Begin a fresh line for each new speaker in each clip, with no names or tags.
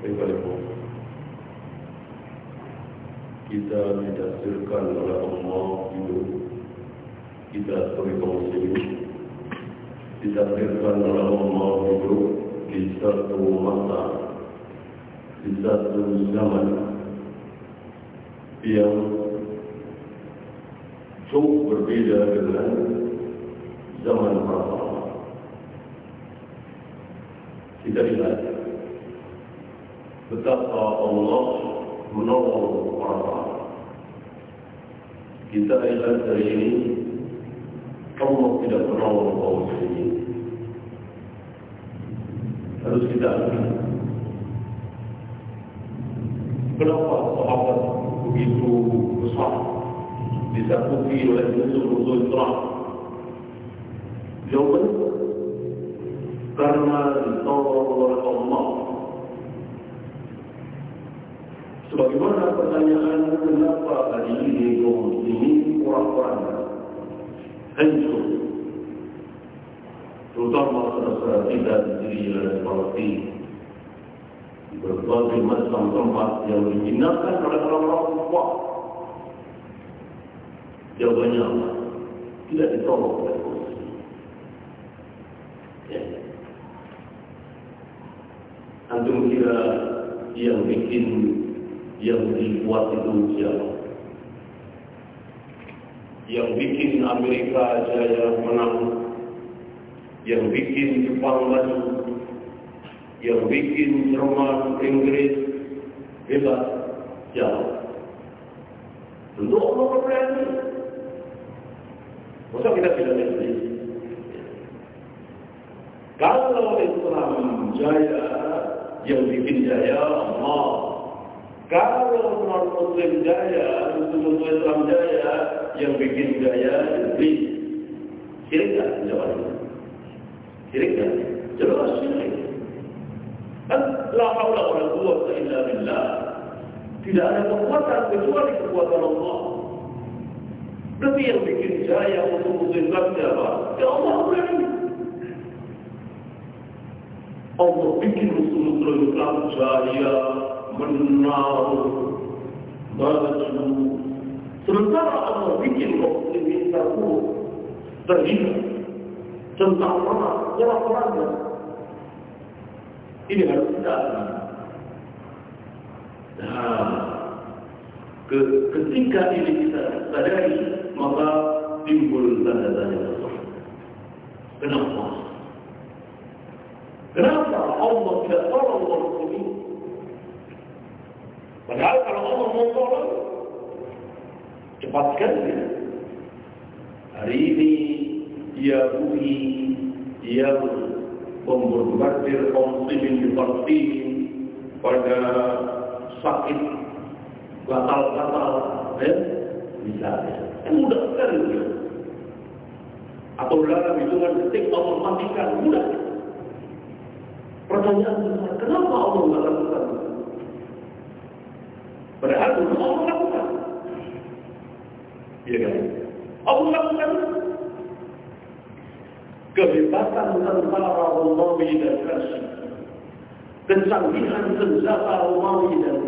Ibu-ibu. Kita didasarkan oleh Allah itu. Kita sebagai kaum muslim Didasarkan oleh Allah itu Di satu masa Di satu zaman Yang Cukup berbeda dengan Zaman pertama. Kita lihat betapa Allah menolong sahabat. Kita lihat dari ini Allah tidak menolong kaum muslimin. Harus kita lihat. Kenapa sahabat begitu besar disakuti oleh musuh-musuh Islam? Jawaban karena ditolong oleh Allah Sebagaimana pertanyaan kenapa hari ini kaum muslimin orang-orang hancur terutama saudara kita di Syria dan Palestina. Berbagai macam tempat yang dijinakan oleh orang-orang kuat. Jawabannya tidak ditolong oleh muslimin ya. Antum kira yang bikin yang dibuat itu siapa? Yang bikin Amerika jaya menang, yang bikin Jepang maju, yang bikin Jerman, Inggris hebat siapa? Tentu Allah berani. Masa kita tidak ngerti? Kalau Islam jaya, yang bikin jaya Allah. Kalau non muslim jaya, muslim Islam jaya, yang bikin jaya iblis. Sirik tak jawabannya? Sirik tak? Jelas sirik. Dan la haula wa la quwwata illa billah. Tidak ada kekuatan kecuali kekuatan Allah. Berarti yang bikin jaya untuk muslim Islam siapa? Ya Allah berani. Allah bikin musuh-musuh Islam jaya, menaruh, maju. Sementara Allah bikin muslimin terpuruk, terhina, tentang perang, orang-orangnya. Ini harus kita Nah, ke, ketika ini kita sadari, maka timbul tanda-tanda tersebut. Kenapa? Kenapa Allah tidak tolong orang muslimin? Padahal kalau Allah mau tolong, cepat sekali. Hari ini Yahudi yang membombardir kaum muslimin di Palestina pada sakit gatal-gatal, ya, misalnya, kan mudah sekali ya. Atau dalam hitungan detik Allah matikan, mudah. Pertanyaan besar, kenapa Allah tidak lakukan? Padahal itu Allah lakukan. Iya kan? Allah lakukan. Kebebasan tentara Romawi dan Persia. Kecanggihan senjata Romawi dan.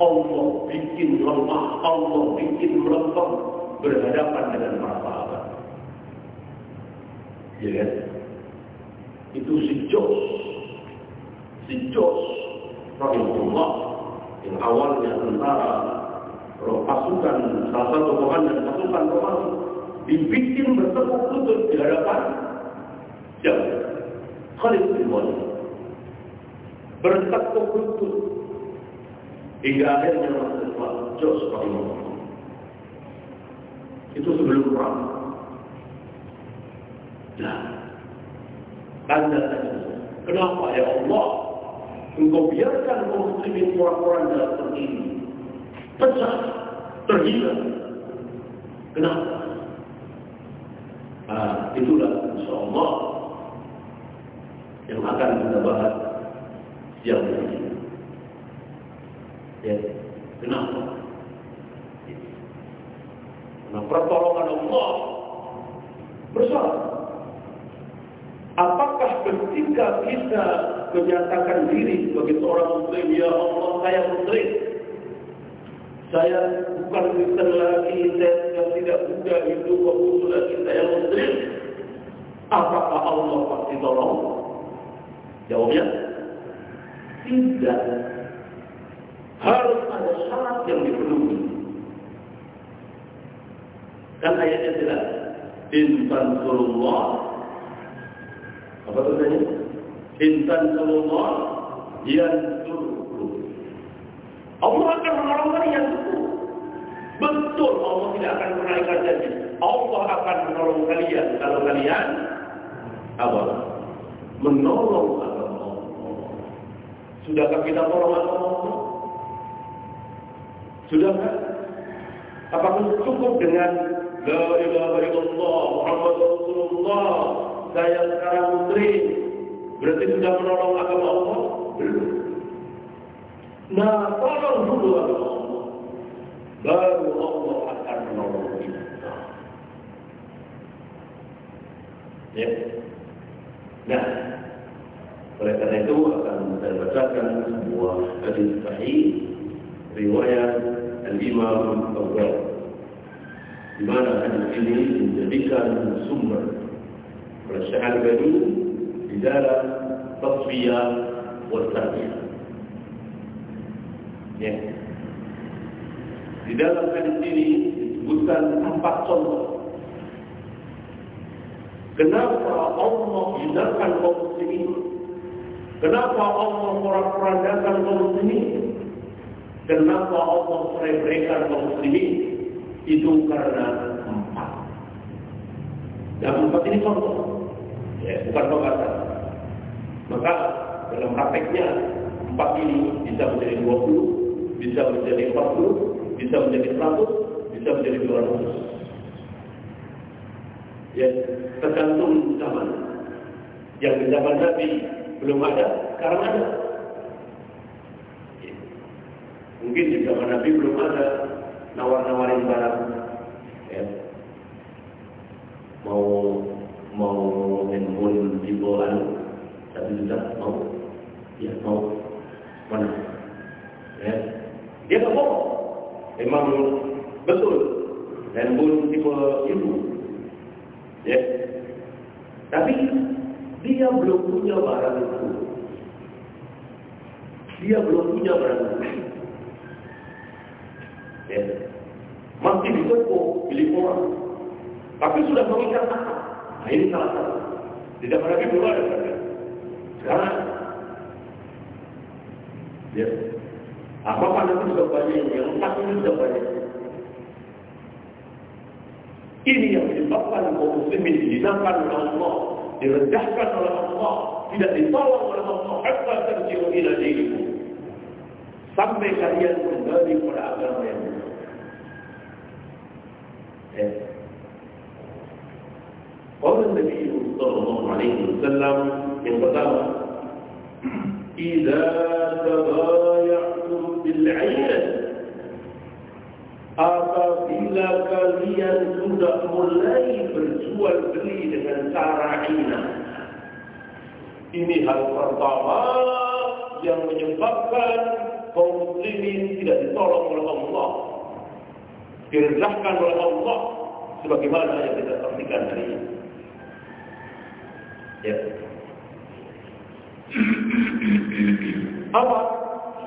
Allah bikin lemah, Allah bikin melempem berhadapan dengan para sahabat. Iya kan? Itu si Jos. Si Jos. Rahimahullah yang awalnya tentara pasukan salah satu komandan pasukan Romawi dibikin bertepuk lutut di hadapan siapa? Khalid bin Walid bertepuk lutut hingga akhirnya masuk Islam Jos itu sebelum perang nah tanda Kenapa ya Allah? Engkau biarkan kaum muslimin kurang-kurangnya seperti ini. Pecah, terhina. Kenapa? Nah, itulah insya Allah yang akan kita bahas siang ini. Ya, kenapa? Karena pertolongan Allah besar. Ketika kita menyatakan diri sebagai seorang muslim, ya Allah saya muslim, saya bukan Kristen lagi, saya tidak Buddha, itu Konghucu lagi, saya muslim. Apakah Allah pasti tolong? Jawabnya, tidak. Harus ada syarat yang dipenuhi. Dan ayatnya jelas. Intan surullah. Apa tulisannya? Intan surullah. Yang suruh. Allah akan menolong kalian. Betul Allah tidak akan pernah ikat janji. Allah akan menolong kalian kalau kalian apa? Menolong agama Allah. Sudahkah kita tolong agama Allah? Sudahkah? Apakah cukup dengan La ilaha illallah Muhammad Rasulullah Saya sekarang muslim Berarti sudah menolong agama Allah? Belum. Nah, tolong dulu agama Allah. Baru Allah akan menolong kita. Ya. Nah oleh karena itu akan saya bacakan sebuah hadis sahih riwayat Al-Imam Al-Bukhari di mana hadis ini menjadikan sumber. Oleh Syekh Tasfiyah wa Ya. Di dalam hadis ini disebutkan empat contoh. Kenapa Allah hindarkan kaum muslimin? Kenapa Allah porak-porandakan kaum muslimin? Kenapa Allah meremehkan kaum muslimin? itu karena empat. Dan empat ini contoh, ya, bukan pembahasan. Maka dalam prakteknya empat ini bisa menjadi 20, bisa menjadi 40, bisa menjadi 100, bisa menjadi 200. Ya, tergantung zaman. Yang di zaman Nabi belum ada, sekarang ada. Ya. Mungkin di zaman Nabi belum ada, nawar-nawarin barang ya. mau mau handphone di bawah juta mau ya mau mana ya dia nggak mau memang betul handphone tipe ibu ya tapi dia belum punya barang itu dia belum punya barang itu Ya. Masih di toko milik orang. Tapi sudah mengikat akal. Nah ini salah satu. Tidak pernah saja. Sekarang ya. Apa apa nanti sudah banyak yang empat ini sudah banyak. Ini yang menyebabkan kaum muslimin dihinakan oleh Allah, direndahkan oleh Allah, tidak ditolong oleh Allah, hatta terjiwa ila dirimu. Sampai kalian kembali kepada agama yang قول النبي صلى الله عليه وسلم انقدام إذا تبايعتم بالعين apabila kalian sudah mulai berjual beli dengan cara ina. Ini hal pertama yang menyebabkan kaum muslimin tidak ditolong oleh Allah direndahkan oleh Allah sebagaimana yang kita saksikan hari ini. Ya. Apa?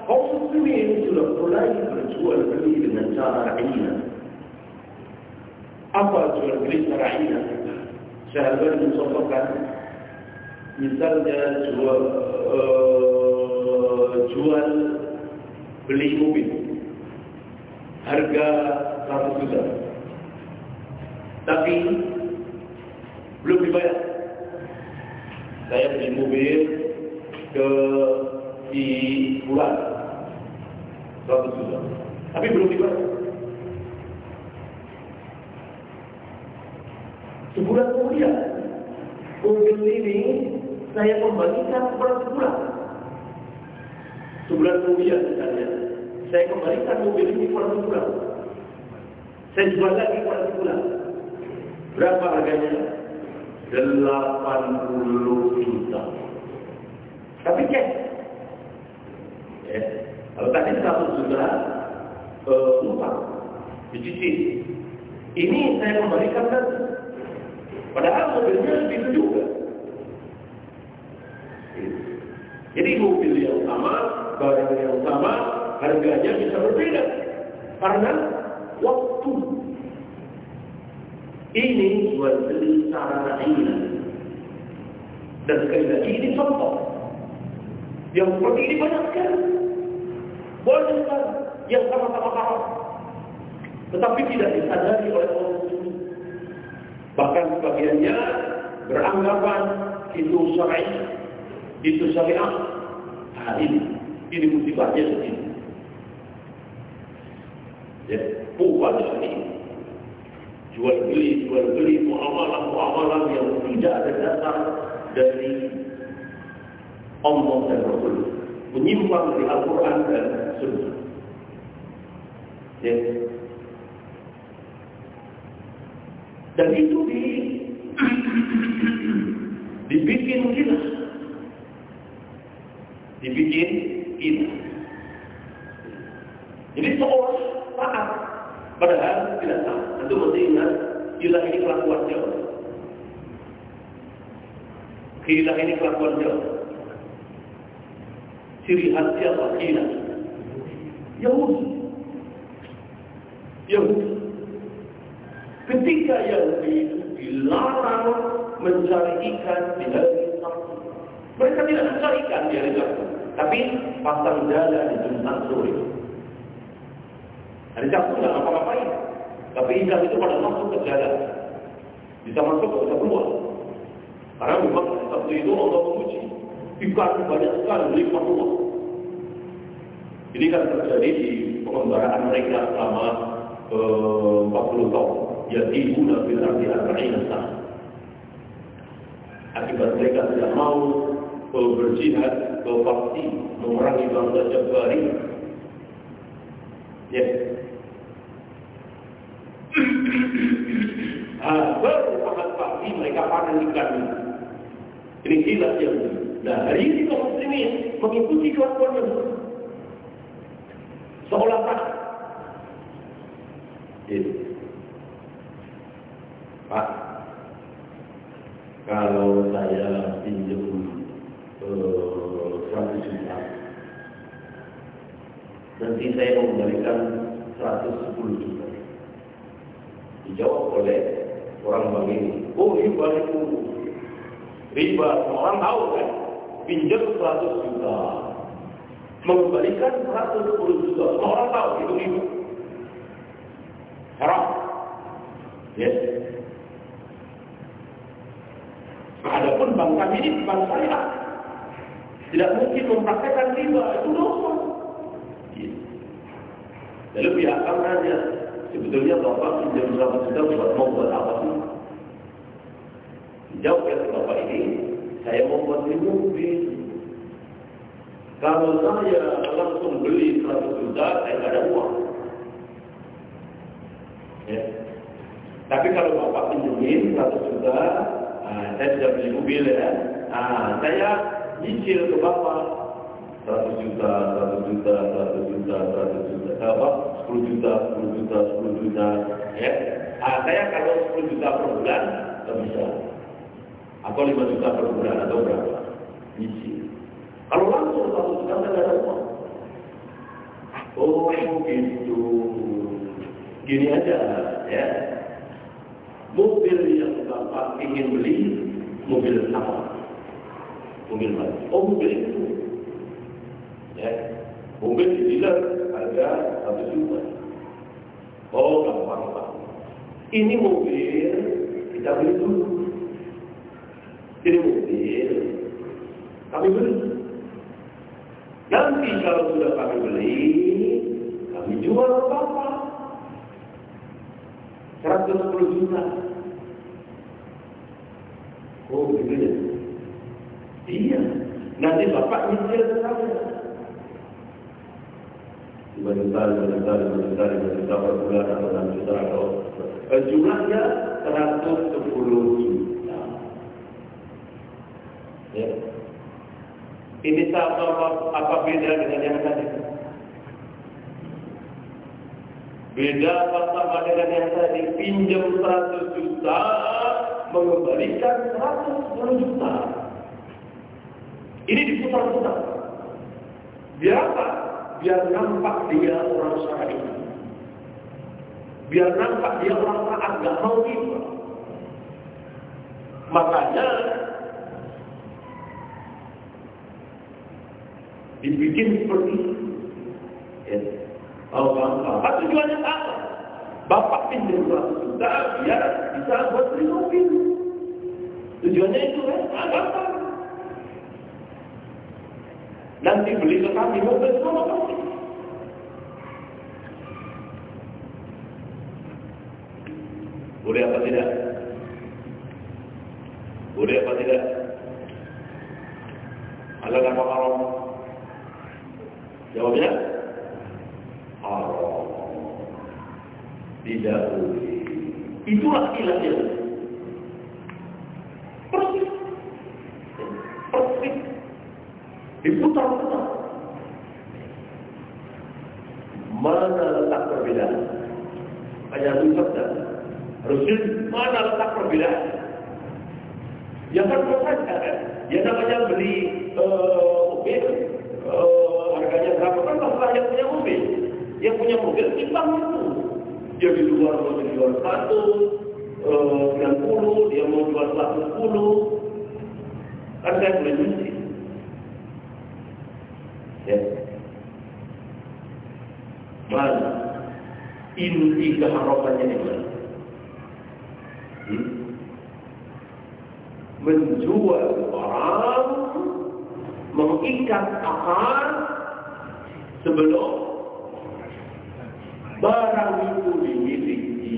Kaum muslimin sudah mulai berjual beli dengan cara ina. Apa jual beli cara ina? Saya akan mencontohkan misalnya jual uh, jual beli mobil harga 100 juta. Tapi belum dibayar. Saya beli mobil ke di bulan 100 juta. Tapi belum dibayar. Sebulan kemudian, mobil ini saya kembalikan kepada sebulan. Sebulan kemudian misalnya, saya kembalikan mobil ini kepada sebulan. Saya jual lagi kepada sebulan. Berapa harganya? 80 juta. Tapi cash. Ya. Kalau tadi 100 juta, uh, lupa. Dicicil. Ini saya kembalikan kan Padahal mobilnya itu juga. Jadi mobil yang sama, barang yang sama, harganya bisa berbeda. Karena waktu ini beli sarana ini. Dan sekali lagi ini contoh. Yang seperti ini banyak sekali. Banyak sekali yang sama-sama haram. Tetapi tidak disadari oleh orang Bahkan sebagiannya beranggapan itu syar'i, itu syariah. Nah ini, ini musibahnya begini. Ya, bukan ini. Jual beli, jual beli, muamalah, muamalah yang tidak ada dasar dari Allah dan Rasul. Menyimpang dari Al-Quran dan Sunnah. Ya, Dan itu di dibikin gila. Dibikin gila. Jadi seolah taat. Padahal tidak taat. Itu mesti ingat, gila ini kelakuan jauh. Gila ini kelakuan jauh. Ciri khas siapa? Gila. Yahudi. Yahudi. Ketika Yahudi itu dilarang mencari ikan di hari Sabtu. Mereka tidak mencari ikan di hari Sabtu. Tapi pasang jala di Jumat sore. Hari Sabtu tidak apa-apain. Tapi ikan itu pada masuk ke jala. Bisa masuk, bisa keluar. Karena memang Sabtu itu Allah menguji. Ikan banyak sekali, lipat rumah. Ini kan terjadi di pengembaraan mereka selama eh, 40 tahun yatibuna fil ardi arba'ina sah. Akibat mereka tidak mau berjihad, berfakti, memerangi bangsa Jabari. Ya. ah, sangat pasti mereka panen ikan ini. Kilat yang Nah, hari ini kaum muslimin mengikuti kelakuan seolah tak. Gitu. Pak, kalau saya pinjam uh, 100 juta, nanti saya mengembalikan 110 juta. Dijawab oleh orang bang ini, oh riba itu riba, orang tahu kan, pinjam 100 juta, mengembalikan 110 juta, orang tahu itu riba. Haram. Yes. Adapun bank ini bank syariah. Tidak mungkin mempraktekkan riba, itu dosa. Lalu pihak kami nanya, sebetulnya Bapak pinjam berapa juta buat mau buat apa sih? Jawab ya Bapak ini, saya mau mobil. Kalau saya langsung beli 100 juta, saya tidak ada uang. Ya. Tapi kalau Bapak pinjemin 100 juta, Nah, saya sudah beli mobil ya. Nah, saya nyicil ke bapak 100 juta, 100 juta, 100 juta, 100 juta, apa? 10 juta, 10 juta, 10 juta, ya. Nah, saya kalau 10 juta per bulan, bisa. Atau 5 juta per bulan, atau berapa? Nyicil. Kalau langsung 1 juta, saya ada uang. Oh, gitu. Gini aja, ya mobil yang Bapak ingin beli, mobil apa? Mobil mana? Oh, mobil itu. Ya. Mobil di dealer harga satu juta. Oh, gampang Pak. Ini mobil kita beli dulu. Ini mobil kami beli. Nanti kalau sudah kami beli, kami jual ke Bapak. 110 juta. Oh, ya? Iya. Nanti Bapak nyicil ke saya. 5 juta, 5 juta, 5 juta, 5 juta per bulan atau 6 juta eh, jumlahnya 110 juta. Ya. Ini sama apa beda dengan yang tadi? Beda apa sama dengan yang tadi? Pinjam 100 juta, mengembalikan 110 juta. Ini diputar-putar. Biar apa? Biar nampak dia orang syar'i. Biar nampak dia orang taat, gak mau riba. Makanya dibikin seperti. Ya. Oh, Apa tujuannya apa? Bapak pinjam 200 juta biar bisa buat beli mobil. Tujuannya itu kan? Ah, gampang. Nanti beli ke kami mobil sama kami. Boleh apa tidak? Boleh apa tidak? Halal apa? Jawabnya haram. Tidak boleh. Itulah ilahnya. Persis. Persis. Diputar-putar. Mana letak perbedaan? Hanya itu saja. Rasul mana letak perbedaan? Yang kan saja kan? Ya namanya beli uh, mobil, uh, harganya berapa kan masalah yang punya mobil. Yang punya mobil timbang itu. Dia di luar mau jual satu, sembilan puluh, dia mau jual satu sepuluh. Kan saya boleh nyuci. Ya. Mana? Inti keharapannya di mana? Hmm? Menjual barang mengikat akal sebelum barang itu dimiliki.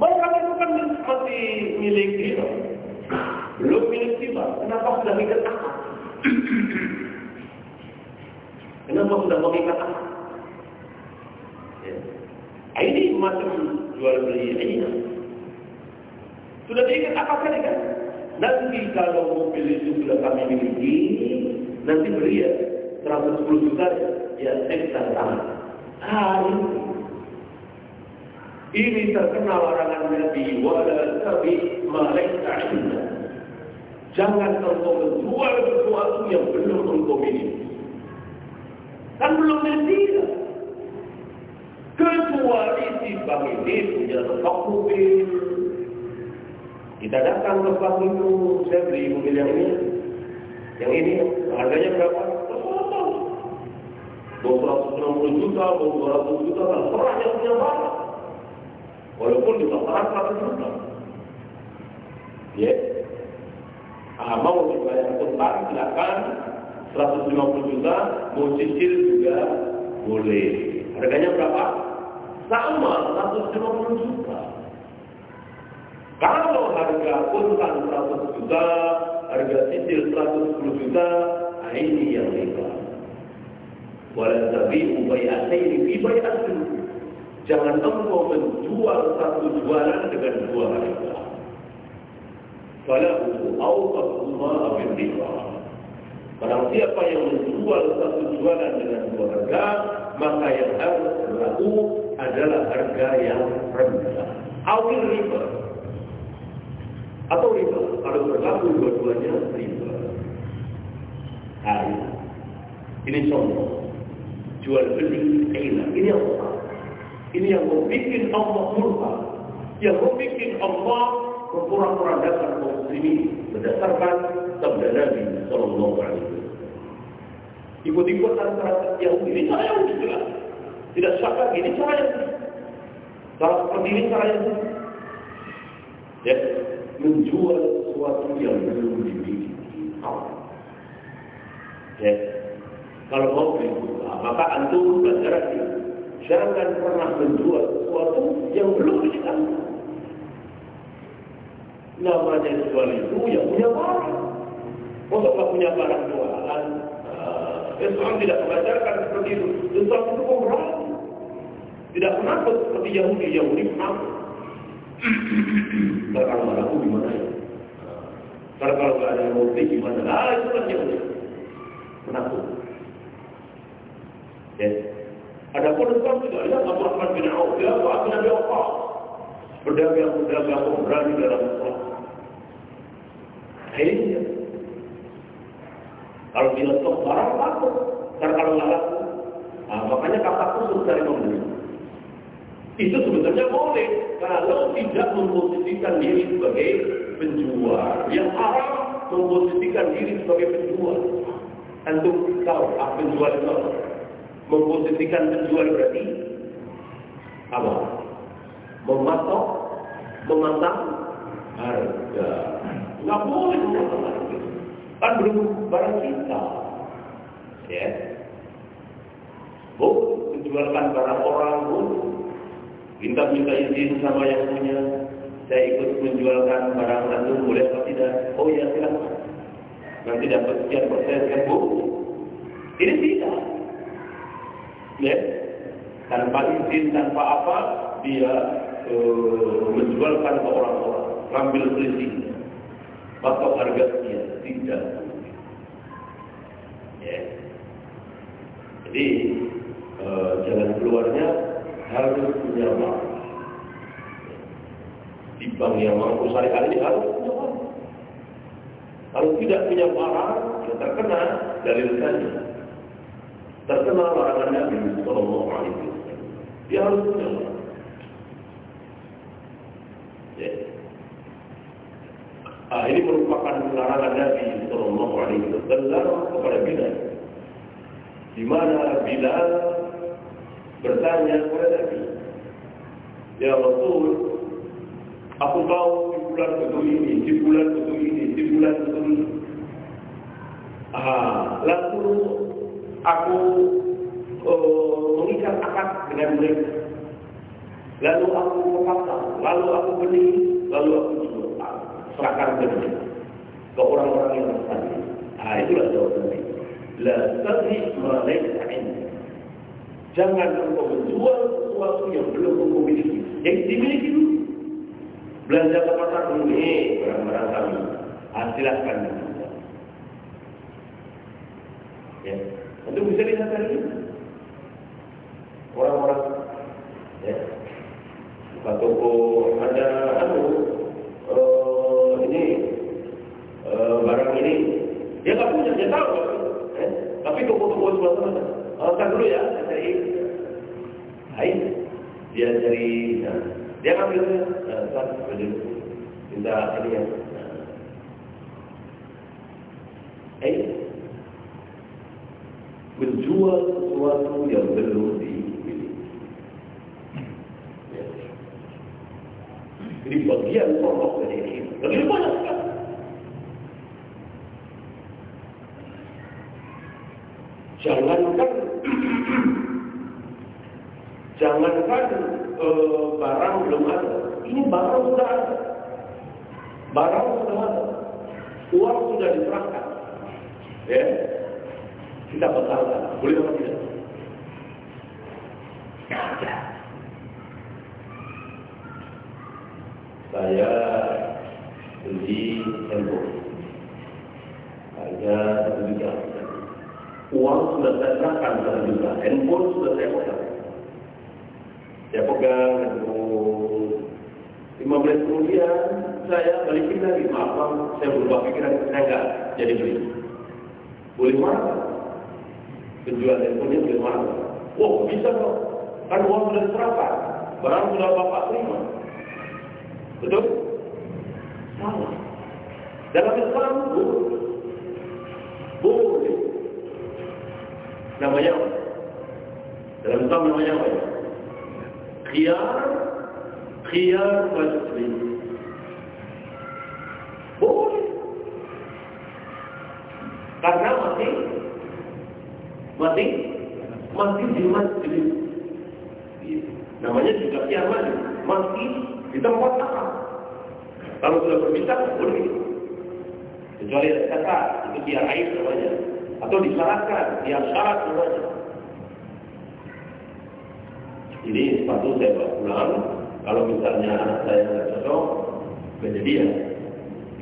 Barang itu kan masih milik kita. Belum milik kita. Kenapa sudah mengikat akal? Kenapa sudah mengikat akal? Ya. Ini macam jual beli ini. Sudah diikat akal tadi kan? Nanti kalau mobil itu sudah kami miliki, nanti beri ya 110 juta ya ekstra tangan. Ah ini. Terkenal larangan Nabi wala tabi malaika inna. Jangan engkau menjual sesuatu yang belum engkau miliki. Kan belum miliki. Kecuali si bang ini punya stok mobil, kita datang ke bank itu, saya beli mobil yang ini. Yang ini harganya berapa? Enam puluh juta, dua ratus juta, terserah yang punya barang. Walaupun di pasaran 100 juta. Ya. Ah, mau dibayar utang, silakan. 150 juta, mau cicil juga boleh. Harganya berapa? Sama, 150 juta. Kalau harga utang 100 juta, harga cicil 110 juta, nah ini yang riba. Walau tapi ubayatain fi bayatin. Jangan engkau menjual satu jualan dengan dua harga. Falahu awqafuma awin riba. Barang siapa yang menjual satu jualan dengan dua harga, maka yang harus berlaku adalah harga yang rendah. Awil riba. Atau riba. Kalau berlaku dua-duanya riba. Hai. Ini contoh. Jual beli kailah. Ini yang salah. Ini yang membuat Allah murka. Yang membuat Allah berpura-pura dasar kaum muslimin berdasarkan sabda Nabi Sallallahu Alaihi Wasallam. Ikut-ikut antara Yahudi ini cara yang jelas. Tidak syakar ini cara yang Cara seperti ini cara yang Ya, menjual sesuatu yang belum dimiliki. Ya. Kalau mau beli maka antum belajar Jangan pernah menjual sesuatu yang belum diketahui. Namanya jual itu yang punya barang. Untuk punya barang jualan, uh, Islam tidak mengajarkan seperti itu. Islam itu pemberani. Tidak penakut seperti Yahudi. Yahudi penakut. Kalau marahku gimana ya? Karena kalau nggak ada yang mau beli gimana? Ah itu kan Yahudi. Penakut. Ya. Adapun Islam tidak ada Abdurrahman bin Auf. Ya, Pak Nabi Allah. Berdagang-berdagang pemberani dalam Islam. Akhirnya. Kalau dia stok barang laku. Karena kalau nggak laku, nah, makanya kata khusus dari membeli. Itu sebenarnya boleh kalau tidak memposisikan diri sebagai penjual. Yang haram memposisikan diri sebagai penjual. Antum tahu apa penjual itu Memposisikan penjual berarti apa? Mematok, mematang harga. Nggak boleh mematang harga. Kan belum barang kita. Ya. Boleh menjualkan barang orang pun. Kita minta izin sama yang punya. Saya ikut menjualkan barang antum boleh atau tidak? Oh ya silakan. Nanti dapat sekian persen kan bu? Ini tidak. Ya. Tanpa izin, tanpa apa, dia uh, menjualkan ke orang-orang, ngambil selisih, patok harga dia tidak. Ya. Jadi uh, jalan keluarnya harus punya uang. Di bank yang mampu syariah ini harus punya uang. Kalau tidak punya barang, ya terkena dari saja. Terkena larangan Nabi Sallallahu Alaihi Wasallam. Dia harus punya. Ya. Ah, ini merupakan larangan Nabi Sallallahu Alaihi Wasallam kepada Bilal. Di mana Bilal bertanya kepada Nabi, Ya Rasul, aku tahu di bulan betul ini, di bulan betul ini, di bulan betul ini. Ah, lalu aku uh, mengikat akad dengan mereka. Lalu aku memasak, lalu aku beli, lalu aku jual, serahkan ke mereka, ke orang-orang yang tadi. Ah, itulah jawaban Nabi. La tadhi ma laysa Jangan engkau menjual sesuatu yang belum engkau miliki. Yang dimiliki dulu. Belanja ke pasar dulu. Eh, barang-barang kami. Ah, silahkan. Ya. Untuk bisa lihat ini. Orang-orang. Ya. Buka toko. Ada anu. Uh, ini. Uh, barang ini. Dia tak punya. Dia tahu. Eh? Tapi toko-toko sebelah sana. Oh, kan dulu ya, cari. Baik. Dia cari, nah, dia ambil, nah, kan. Minta ini ya. Eh, menjual sesuatu yang belum dimiliki. Ya. Ini bagian pokok dari ini. Lebih banyak sekali. Jangankan jangankan e, barang belum ada, ini barang sudah ada, barang sudah ada, uang sudah diserahkan, ya kita batalkan, boleh apa tidak? Saya beli handphone, harga satu juta uang sudah saya serahkan satu juta, handphone sudah saya pegang. Saya pegang lima belas kemudian saya balikin lagi, maaf bang, saya berubah pikiran, saya enggak jadi beli. Boleh marah? Penjual handphonenya boleh marah? Wow, bisa dong. Kan uang sudah diserahkan, barang sudah bapak terima. Betul? Salah. Dalam Islam, boleh namanya apa? Dalam Islam namanya apa? Khiyar, khiyar majlis. Boleh. Karena masih Mati? Mati di masjid. Namanya juga kiamat. Mati di tempat apa? Kalau sudah berpisah, boleh. Kecuali ada kata, itu dia air namanya. Atau disyaratkan, dia syarat namanya. Ini sepatu saya bawa pulang. Kalau misalnya anak saya nggak cocok, jadi dia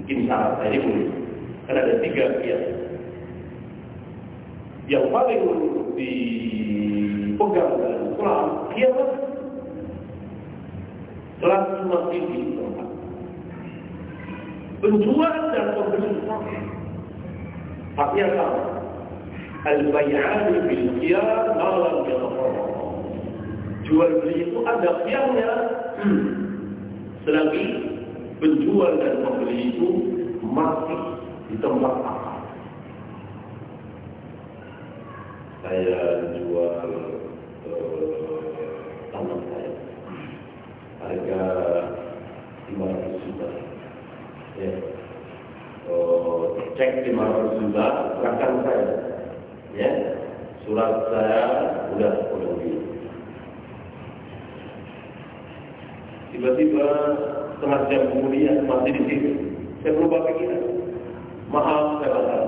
bikin syarat saya boleh. Karena ada tiga pihak. Yang paling dipegang dalam Islam, dia Selagi masih di tempat. Penjual dan pembeli Haknya sama. Al-bay'ani bil khiyar malam yatafarraq. Jual beli itu ada khiyarnya. Selagi penjual dan pembeli itu masih di tempat akal. Saya jual uh, tanah saya harga 500 juta. Ya. Uh, cek 500 juta, serahkan saya. Ya. Surat saya udah udah Tiba-tiba setengah jam kemudian masih di sini. Saya berubah pikiran. Maaf, saya batal.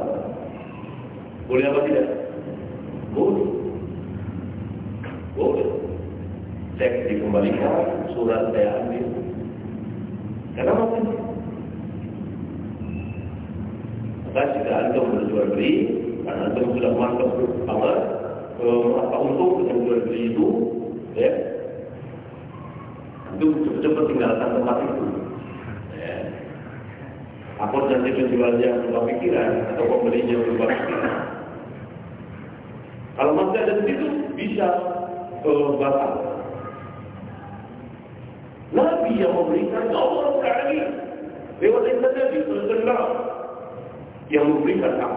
Boleh apa tidak? Boleh. Boleh. Cek dikembalikan, surat saya ambil. Karena masih Maka jika antum berjual beli, karena antum sudah masuk banget, apa untuk dengan beli itu, ya, itu cepat-cepat tinggalkan tempat itu. Ya. Apa nanti penjualnya berubah pikiran atau pembelinya berubah pikiran. Kalau masih ada di situ bisa uh, batal. Nabi yang memberikan Allah sekali lewat lisan Nabi Sallallahu yang memberikan hak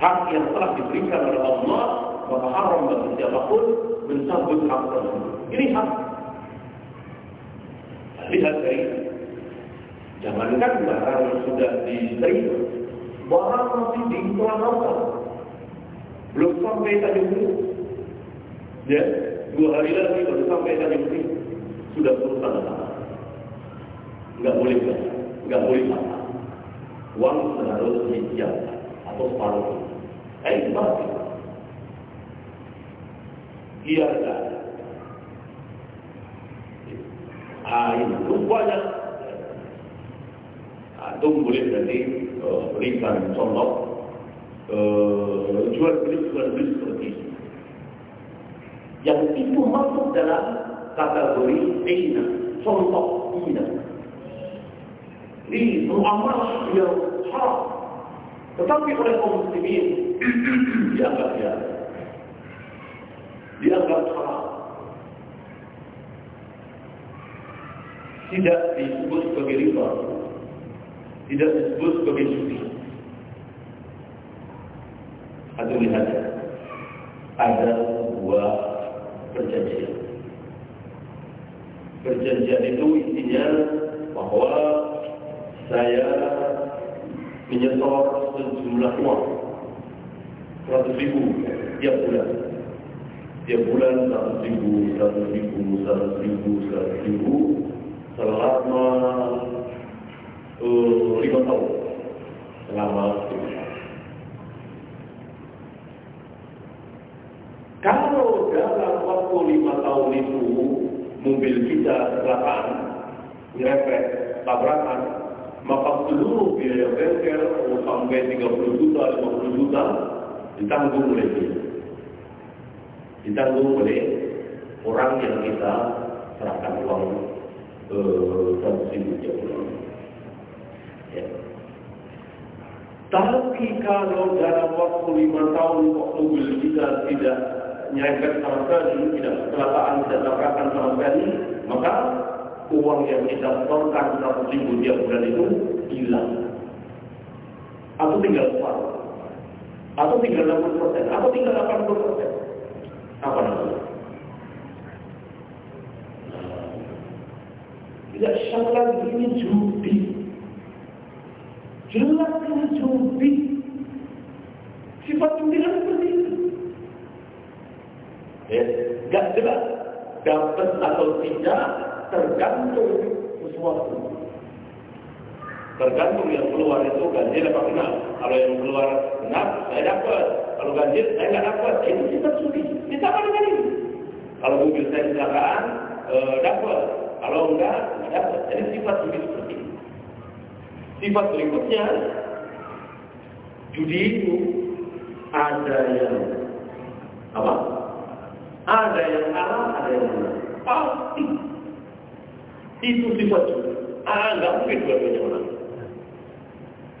hak yang telah diberikan oleh Allah maka haram bagi siapa pun mencabut hak tersebut. Ini hak. Lihat dari jangankan barang sudah diterima, barang masih di pelanggaran, belum sampai tadi bulu, ya dua hari lagi baru sampai tadi bulu, sudah urusan apa? Enggak boleh enggak boleh apa? Uang harus disiap atau separuh. Eh, itu pasti. Iya, Ah, itu banyak. Antum boleh nanti uh, berikan contoh uh, jual beli jual beli seperti ini. Yang itu masuk dalam kategori ina, contoh ina. Ini muamalah yang haram. Tetapi oleh kaum muslimin dianggap ya dianggap haram. tidak disebut sebagai riba, tidak disebut sebagai judi. Atau lihat, ada sebuah perjanjian. Perjanjian itu intinya bahwa saya menyetor sejumlah uang. 100 ribu tiap bulan. Tiap bulan 100 ribu 100 ribu 100 ribu 100 ribu. Selama uh, lima tahun. Selama lima tahun. Kalau dalam waktu lima tahun itu mobil kita kecelakaan, nyerempet, tabrakan, maka seluruh biaya bengkel sampai 30 juta, 50 juta ditanggung oleh dia. Ditanggung oleh orang yang kita serahkan uang kontribusi ya. Tapi kalau dalam waktu lima tahun mobil kita tidak nyerempet sama sekali, tidak kecelakaan, tidak tabrakan sama sekali, maka uang yang kita setorkan seratus ribu tiap bulan itu hilang. Atau tinggal separuh. Atau tinggal 60 persen. Atau tinggal 80 persen. Apa namanya? Tidak salah ini judi. Jelas ini judi. Sifat pimpinan seperti itu. Ya, gak jelas. Dapat atau tidak tergantung sesuatu. Tergantung yang keluar itu ganjil apa benar. Kalau yang keluar benar, saya dapat. Kalau ganjil, saya nggak dapat. Ini sifat suci. Kita apa dengan ini? Kalau mobil saya kecelakaan, eh, dapat. Kalau enggak, nggak dapat. Jadi sifat suci seperti ini. Sifat berikutnya, judi itu ada yang apa? Ada yang halal, ada yang benar. Pasti. Itu sifat. Ah, nggak mungkin dua-duanya menang.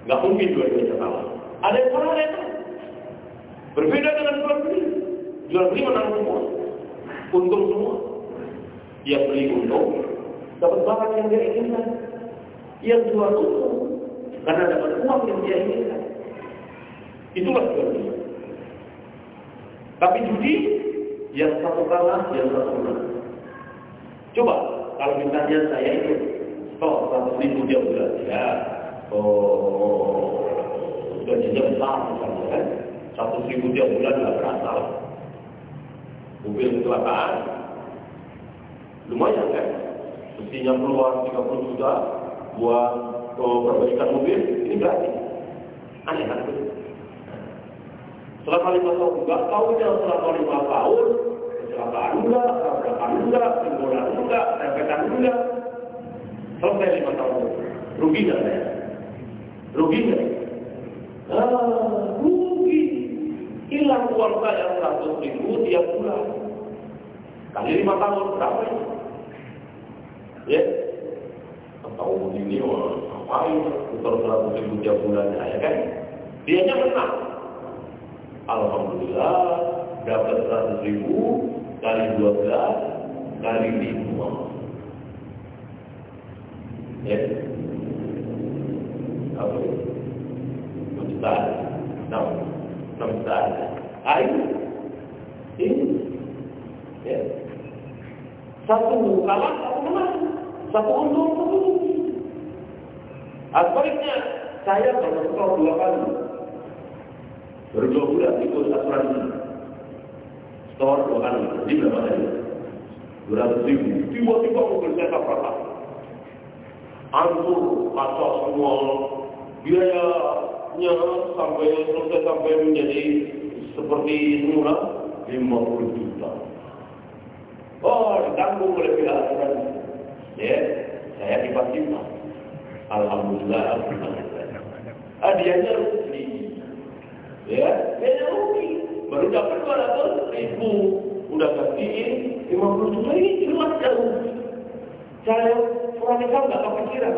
Nggak mungkin dua-duanya salah. Ada yang salah, ada yang salah. Berbeda dengan jual beli. Jual beli menang semua. Untung semua. Yang beli untung, dapat barang yang dia inginkan. Yang jual untung, karena dapat uang yang dia inginkan. Itulah jual beli. Tapi judi, yang satu kalah, yang satu menang. Coba, kalau misalnya saya itu, oh, satu ribu dia ya, oh, gajinya besar misalnya kan, satu ribu tiap bulan nggak berasal. Mobil kecelakaan, lumayan kan? Mestinya keluar 30 juta buat oh, perbaikan mobil, ini gratis. Aneh kan? Selama lima tahun, nggak tahu selama lima tahun, kecelakaan enggak, juga, tenggorak juga, tempetan juga. Selesai lima tahun. Rugi gak saya? Rugi gak? Ah, rugi. Hilang uang saya 100 ribu tiap bulan. Kali lima tahun berapa ya? Ya, tahu begini, wah, ngapain? Putar 100 ribu tiap bulan ya, ya kan? Dianya menang. Alhamdulillah, dapat 100 ribu kali 12 dari lingkungan. Ya, tahu, Mustahil, tahu, no mustahil. Ini, ya. Satu kalah, satu menang, satu untung, satu rugi. Algoritmnya saya bermotor dua kali, baru dua bulan ikut asuransi. Store dua kali, Di berapa hari? Dua ratus ribu. Tiba-tiba mobil saya tabrakan. Antur, kacau semua. Biayanya sampai selesai sampai menjadi seperti semula 50 juta. Oh, ditanggung oleh pihak asuransi. Ya, saya. Alhamdulillah, alhamdulillah. Hadiahnya rugi. Ya, dia rugi. Baru dapat 200 ribu. Udah gantiin 50 juta ini jelas jauh. Orang Islam nggak kepikiran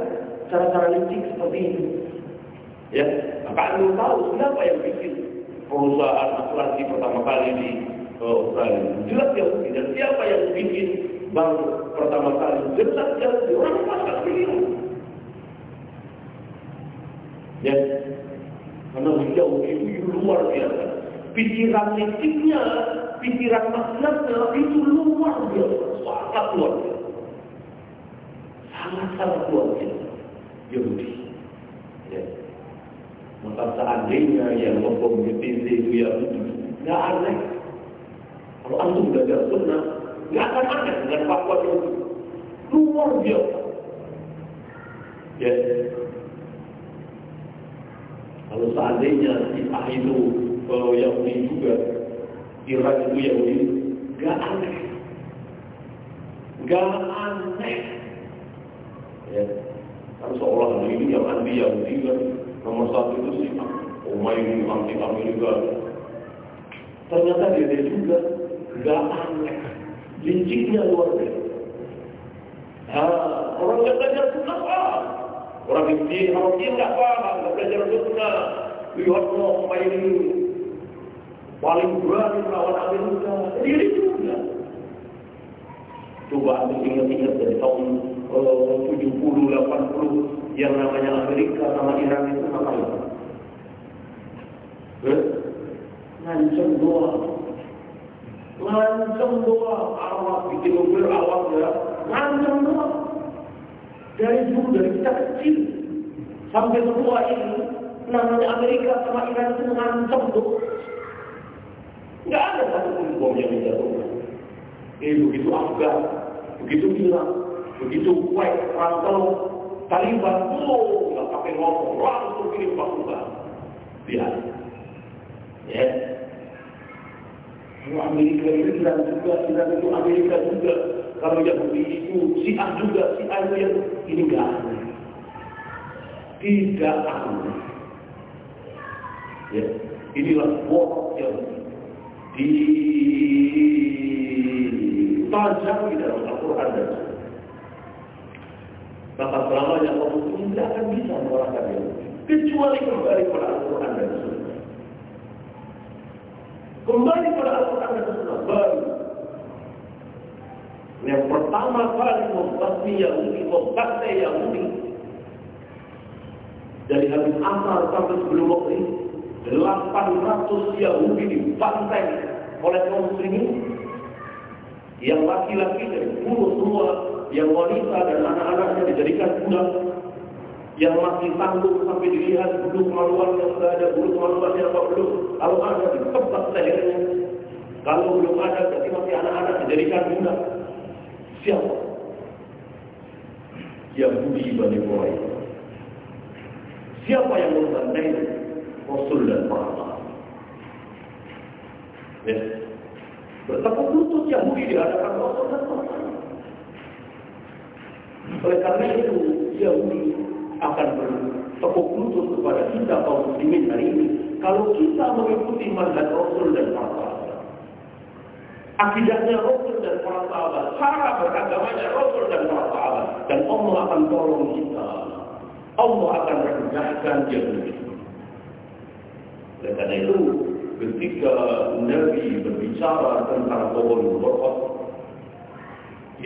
cara-cara licik seperti itu. Ya, maka anda tahu siapa yang bikin perusahaan asuransi pertama kali di Australia. Jelas jauh dan siapa yang bikin bank pertama kali jelas jauh orang pasar begini. Ya, karena jauh itu luar biasa. Pikiran liciknya, pikiran maknanya itu luar biasa, sangat luar biasa. Sangat-sangat luar biasa. Yahudi. Ya. Maka seandainya yang membom itu Yahudi, nggak aneh. Kalau antum belajar sunnah, nggak akan aneh dengan fatwa itu. Luar biasa. Ya. Kalau seandainya si A itu kalau Yahudi juga, Iran itu Yahudi, nggak aneh. Nggak aneh. Ya. Kan seolah ini yang anti Yahudi kan nomor satu itu sih Umayyad anti Amerika. Ternyata dia, dia juga nggak aneh. Liciknya luar biasa. Nah, orang yang belajar sunnah paham. Orang yang orang dia nggak paham, belajar sunnah. Lihat loh, ini paling berani melawan Amerika. Dia juga. Coba ingat-ingat dari tahun uh, 70, 80 yang namanya Amerika sama Iran itu ngapain? Eh? Ngancem doang. Ngancem doang. Awak bikin mobil awak ya. Ngancem doang. Dari dulu, dari kita kecil. Sampai tua ini. Namanya Amerika sama Iran itu ngancem tuh. Nggak ada satupun bom yang dijatuhkan. Eh begitu Afgan, begitu Irak, begitu Kuwait, Rantau, Taliban, oh nggak pakai ngomong, langsung kirim pasukan. Lihat, ya. Kalau Amerika itu Iran juga, Iran itu Amerika juga. Kalau Yahudi itu Syiah juga, Syiah itu yang ini enggak aneh. Tidak aneh. Ya, inilah borok yang ditajam di dalam Al-Quran dan Maka selamanya kaum muslimin tidak akan bisa mengalahkan Yahudi. Kecuali kembali pada Al-Quran dan Sunnah. Kembali pada Al-Quran dan Sunnah baru. Yang pertama kali membasmi Yahudi, membasmi Yahudi. Dari habis asar sampai sebelum waktu ini. 800 Yahudi dibantai oleh kaum muslimin. Yang laki-laki dan bunuh semua yang wanita dan anak-anaknya dijadikan budak. Yang masih tangguh sampai dilihat bulu kemaluan yang sudah ada bulu kemaluan yang apa belum? Kalau ada ditebak lehernya. Kalau belum ada berarti masih anak-anak dijadikan budak. Siapa? Yahudi Bani Quraisy siapa yang membantai Rasul dan para sahabat. Ya. Betapa lutut Yahudi di hadapan Rasul dan para sahabat. Oleh karena itu, Yahudi akan bertepuk lutut kepada kita kaum muslimin hari ini. Kalau kita mengikuti mandat Rasul dan para sahabat. Akidahnya Rasul dan para sahabat. Cara beragamanya Rasul dan para sahabat. Dan Allah akan tolong kita. Allah akan rendahkan Yahudi. Oleh karena itu, ketika Nabi berbicara tentang pohon berkot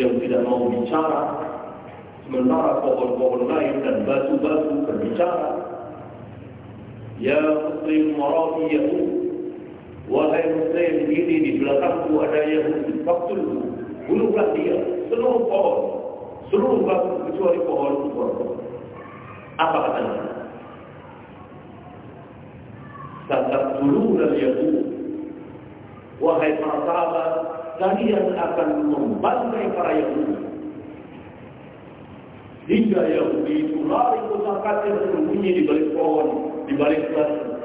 yang tidak mau bicara, sementara pohon-pohon lain dan batu-batu berbicara, Ya Muslim warafi Yahud, wahai Muslim ini di belakangku ada Yahudi, faktulhu, bunuhlah dia, seluruh pohon, seluruh batu kecuali pohon berkot. Apa katanya? Tatakulun al-Yahud. Wahai para sahabat, kalian akan membantai para Yahudi. Hingga Yahudi itu lari pusakatnya bersembunyi di balik pohon, di balik batu.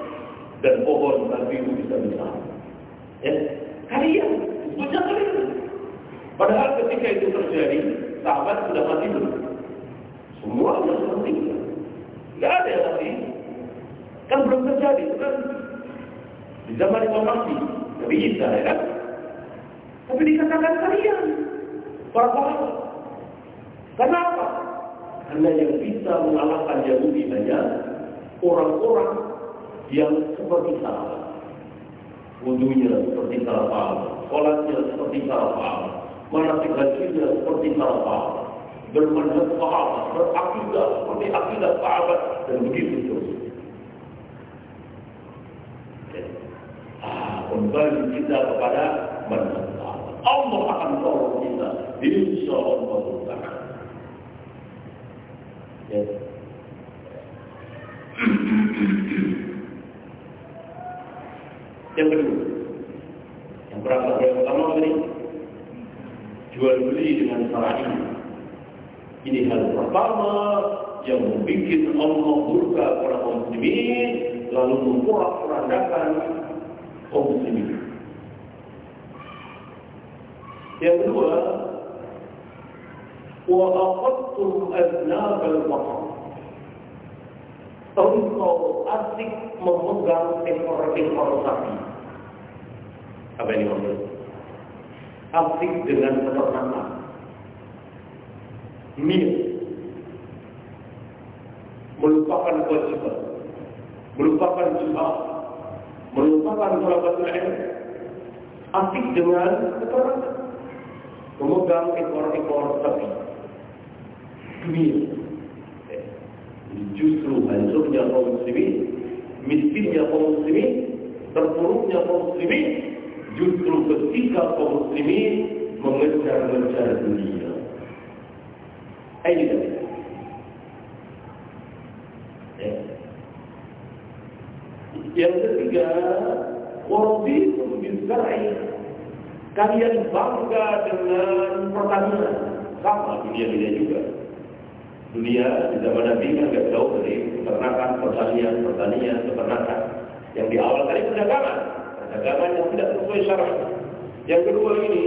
Dan pohon tadi itu bisa bisa. Ya, kalian, sebutnya kalian. Padahal ketika itu terjadi, sahabat sudah mati belum? Semuanya sudah meninggal. Tidak ada yang mati. Kan belum terjadi, kan? Di zaman Imam Mahdi, Nabi Isa, ya kan? Tapi dikatakan kalian, para sahabat. Kenapa? Karena yang bisa mengalahkan Yahudi hanya orang-orang yang seperti sahabat. Wudhunya seperti sahabat, sholatnya seperti sahabat, manasik hajinya seperti sahabat, bermanhaj sahabat, berakidah seperti akidah sahabat, dan begitu terus. Kembali kita kepada manhaj Allah akan tolong kita. Insya Allah ya. yang kedua yang berapa yang pertama ini? Jual beli dengan cara ini. Ini hal pertama yang membuat Allah murka kepada muslimin lalu memporak-porandakan kaum muslimin. Yang kedua, wa aqattum aznab al-baqar. Engkau asik memegang ekor-ekor sapi. Apa ini maksud? Asik dengan peternakan. Mil. Melupakan kewajiban. Melupakan jihad melupakan sahabatul ilm asik dengan keterangan memegang ekor-ekor sapi. Dunia. Justru hancurnya kaum muslimin miskinnya kaum muslimin terpuruknya kaum muslimin justru ketika kaum muslimin mengejar-ngejar dunia. Ini Yang ketiga, Waraditum bizar'i. Kalian bangga dengan pertanian. Sama dunia-dunia juga. Dunia di zaman Nabi kan gak jauh dari peternakan, pertanian, pertanian, peternakan. Yang di awal tadi perdagangan. Perdagangan yang tidak sesuai syarat. Yang kedua ini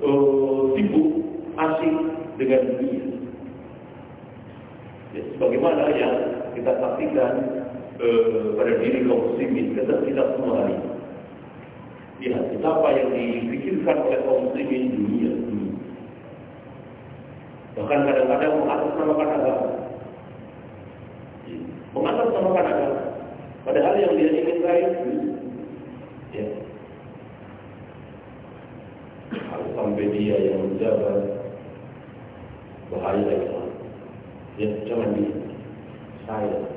uh, sibuk, asing dengan dunia. Ya, sebagaimana yang kita saksikan pada diri kaum muslimin, kita, kita semua hari. Lihat betapa yang dipikirkan oleh kaum muslimin dunia, dunia. Bahkan kadang-kadang mengatasnamakan agama. Mengatasnamakan agama. Padahal yang dia ingin raih ya. Harus sampai dia yang menjaga bahaya itu. Ya, jangan dia. Saya.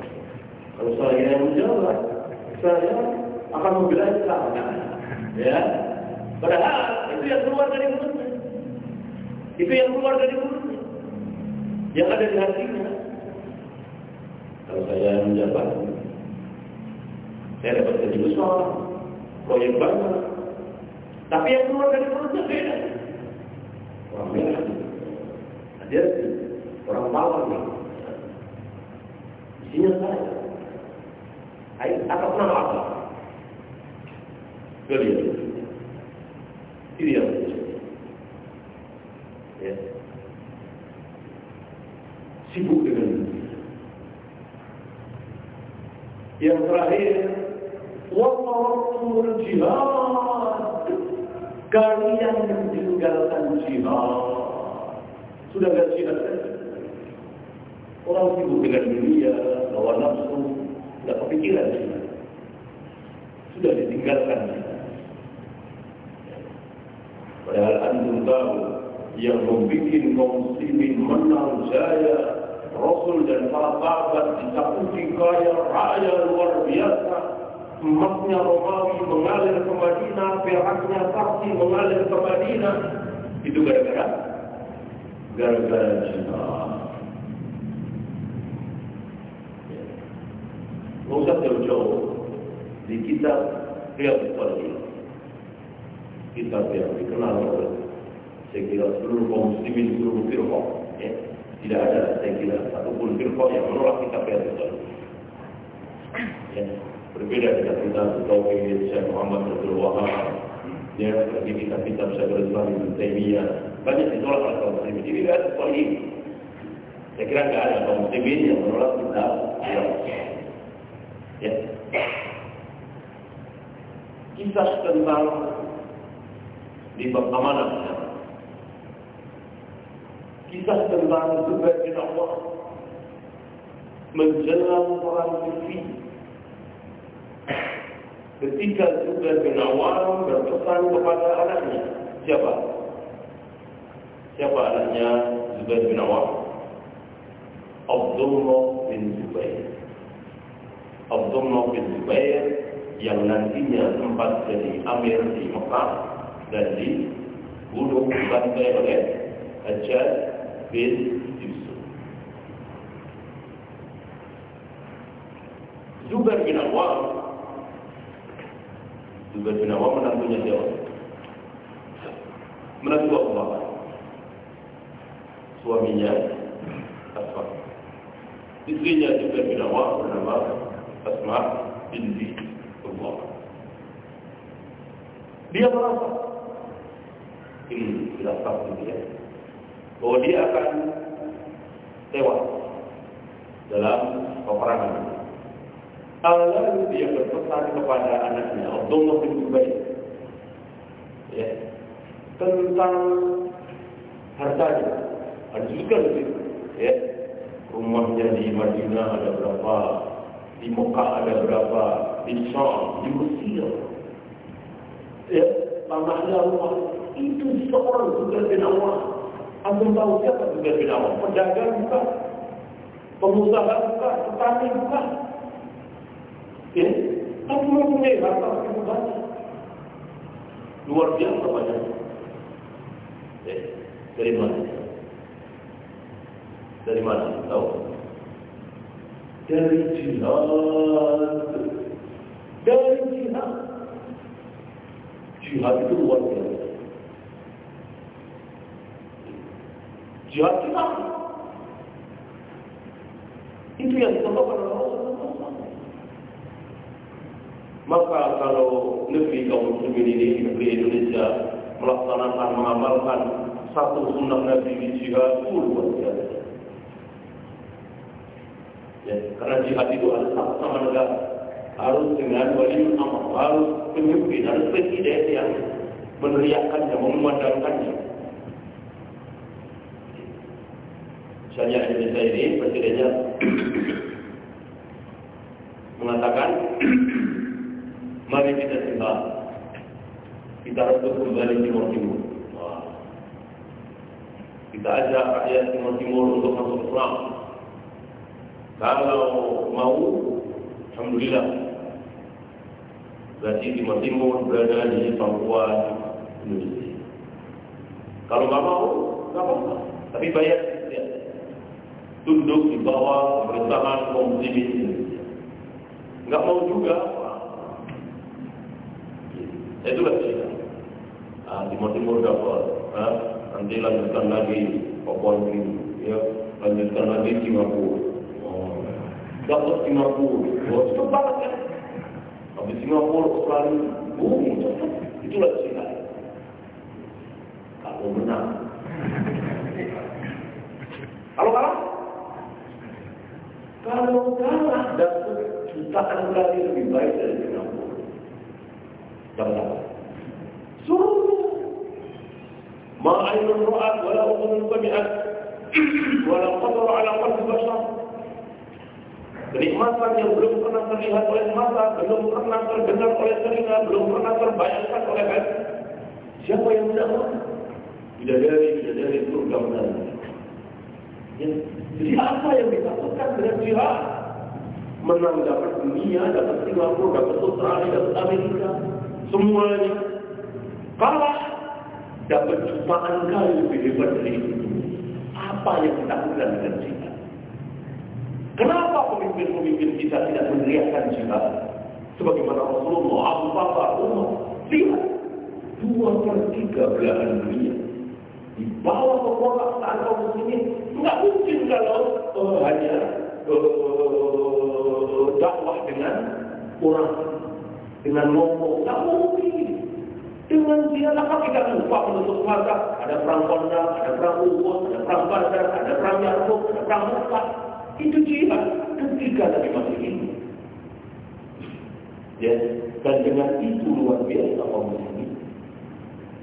Kalau saya menjaga, saya akan membela Islam. Ya. Padahal itu yang keluar dari mulutnya. Itu yang keluar dari mulutnya. Yang ada di hatinya. Kalau saya menjabat, saya dapat gaji besar, proyek banyak. Tapi yang keluar dari mulutnya beda. Orang merah. Ada orang nih. Isinya saya. Atas nama apa? Kalian. Ini yang ya. Sibuk dengan Yang terakhir, Wallahuul jihad. Kalian meninggalkan jihad. Sudah gak jihad Orang sibuk dengan dunia, lawan nafsu, tidak kepikiran jihad. Sudah ditinggalkan jihad. Padahal antum tahu yang membuat kaum muslimin menang jaya Rasul dan para sahabat dicakuti kaya raya luar biasa emasnya Romawi mengalir ke Madinah peraknya Sakti mengalir ke Madinah. Itu gara-gara gara-gara jihad Nggak usah jauh-jauh. Di kitab Riyadh Salihin kitab yang dikenal oleh saya kira seluruh kaum muslimin seluruh firqah ya. tidak ada saya kira satupun firqah yang menolak kitab yang itu ya. Berbeda dengan kitab Tauhid Syekh Muhammad Abdul Wahab ya bagi kitab-kitab Syekh Islam Ibn Taimiyah banyak ditolak oleh kaum muslimin jadi tidak ada ini saya kira tidak ada kaum muslimin yang menolak kitab ya. kisah tentang di bab. Kisah tentang Zubair Allah menjelang perang Siffin. Ketika Zubair bin Awam berpesan kepada anaknya, siapa? Siapa anaknya Zubair bin Awam? Abdullah bin Zubair. Abdullah bin Zubair yang nantinya sempat jadi amir di Mekah dan dibunuh dibantai oleh Hajjaj bin Yusuf. Zubair bin Awam Zubair bin Awam menantunya siapa? Menantu Abu Bakar. Suaminya Asma. Istrinya Zubair bin Awam bernama Asma binti Abu Dia merasa ini tidak tahu dia bahwa dia akan tewas dalam peperangan. Lalu dia berpesan kepada anaknya Abdullah bin Zubair ya, tentang hartanya. Ada juga di situ, ya. Rumahnya di Madinah ada berapa, di Mekah ada berapa, di Syam, di Mesir. Ya, tanahnya rumah itu seorang juga bin Awam. Antum tahu siapa juga bin Awam? Pedagang bukan? Pengusaha bukan? Petani bukan? Ya, tapi mempunyai harta begitu banyak. Luar biasa banyak. Ya, dari mana? Dari mana? Tahu? Dari jihad. Dari jihad. Jihad itu luar biasa. Jihad kita itu yang dicontohkan oleh Rasulullah Maka kalau negeri kaum muslimin ini, negeri Indonesia, melaksanakan, mengamalkan satu sunnah Nabi di jihad, luar biasa. Ya, karena jihad itu harus sama negara, harus dengan wali amr, harus pemimpin, harus presiden yang meneriakkannya, memandangkannya. Misalnya Indonesia ini presidennya mengatakan, mari kita jihad, kita harus kembali Timur Timur. Kita ajak rakyat Timur Timur untuk masuk Islam. Kalau mau, Alhamdulillah. Berarti Timur Timur berada di Papua Indonesia. Kalau nggak mau, nggak apa-apa. Tapi bayar ya. Tunduk di bawah pemerintahan muslimin Indonesia. Nggak mau juga, itulah cerita. Ah, Timur Timur dapat, ah, nanti lanjutkan lagi Papua ya, lanjutkan lagi Singapura dapat Singapura. Oh, cepat banget kan? Habis Singapura, Australia, boom, cepat. Itulah China. Kalau menang. Kalau kalah? Kalau kalah, dapat jutaan kali lebih baik dari Singapura. terdapat. Suruh. Ma'ayun ru'at walau la'udun kami'at walau la'udun ala qalbi basah. Kenikmatan yang belum pernah terlihat oleh mata, belum pernah terdengar oleh telinga, belum pernah terbayangkan oleh hati. Siapa yang tidak mahu? Tidak dari, tidak dari surga menarik. Ya, Jadi apa yang ditakutkan dengan jihad? Menang dapat dunia, dapat Singapura, dapat Australia, dapat Amerika. Semuanya. Kalah. Dapat jutaan kali lebih hebat dari itu. Apa yang ditakutkan dengan jihad? Kenapa pemimpin-pemimpin kita tidak meneriakkan jihad? Sebagaimana Rasulullah, Abu Bakar, Umar. Lihat, dua per tiga belahan dunia. Di bawah kekuasaan kaum muslimin. Tidak mungkin kalau uh, hanya uh, dakwah dengan orang dengan ngomong. Tidak mungkin. Dengan dia apa kita lupa menutup mata. Ada perang kondang, ada perang Uhud, ada perang Badar, ada perang Yarmuk, ada perang Mekah. Itu jihad ketika Nabi masih hidup. Ya, dan dengan itu luar biasa kaum muslimin.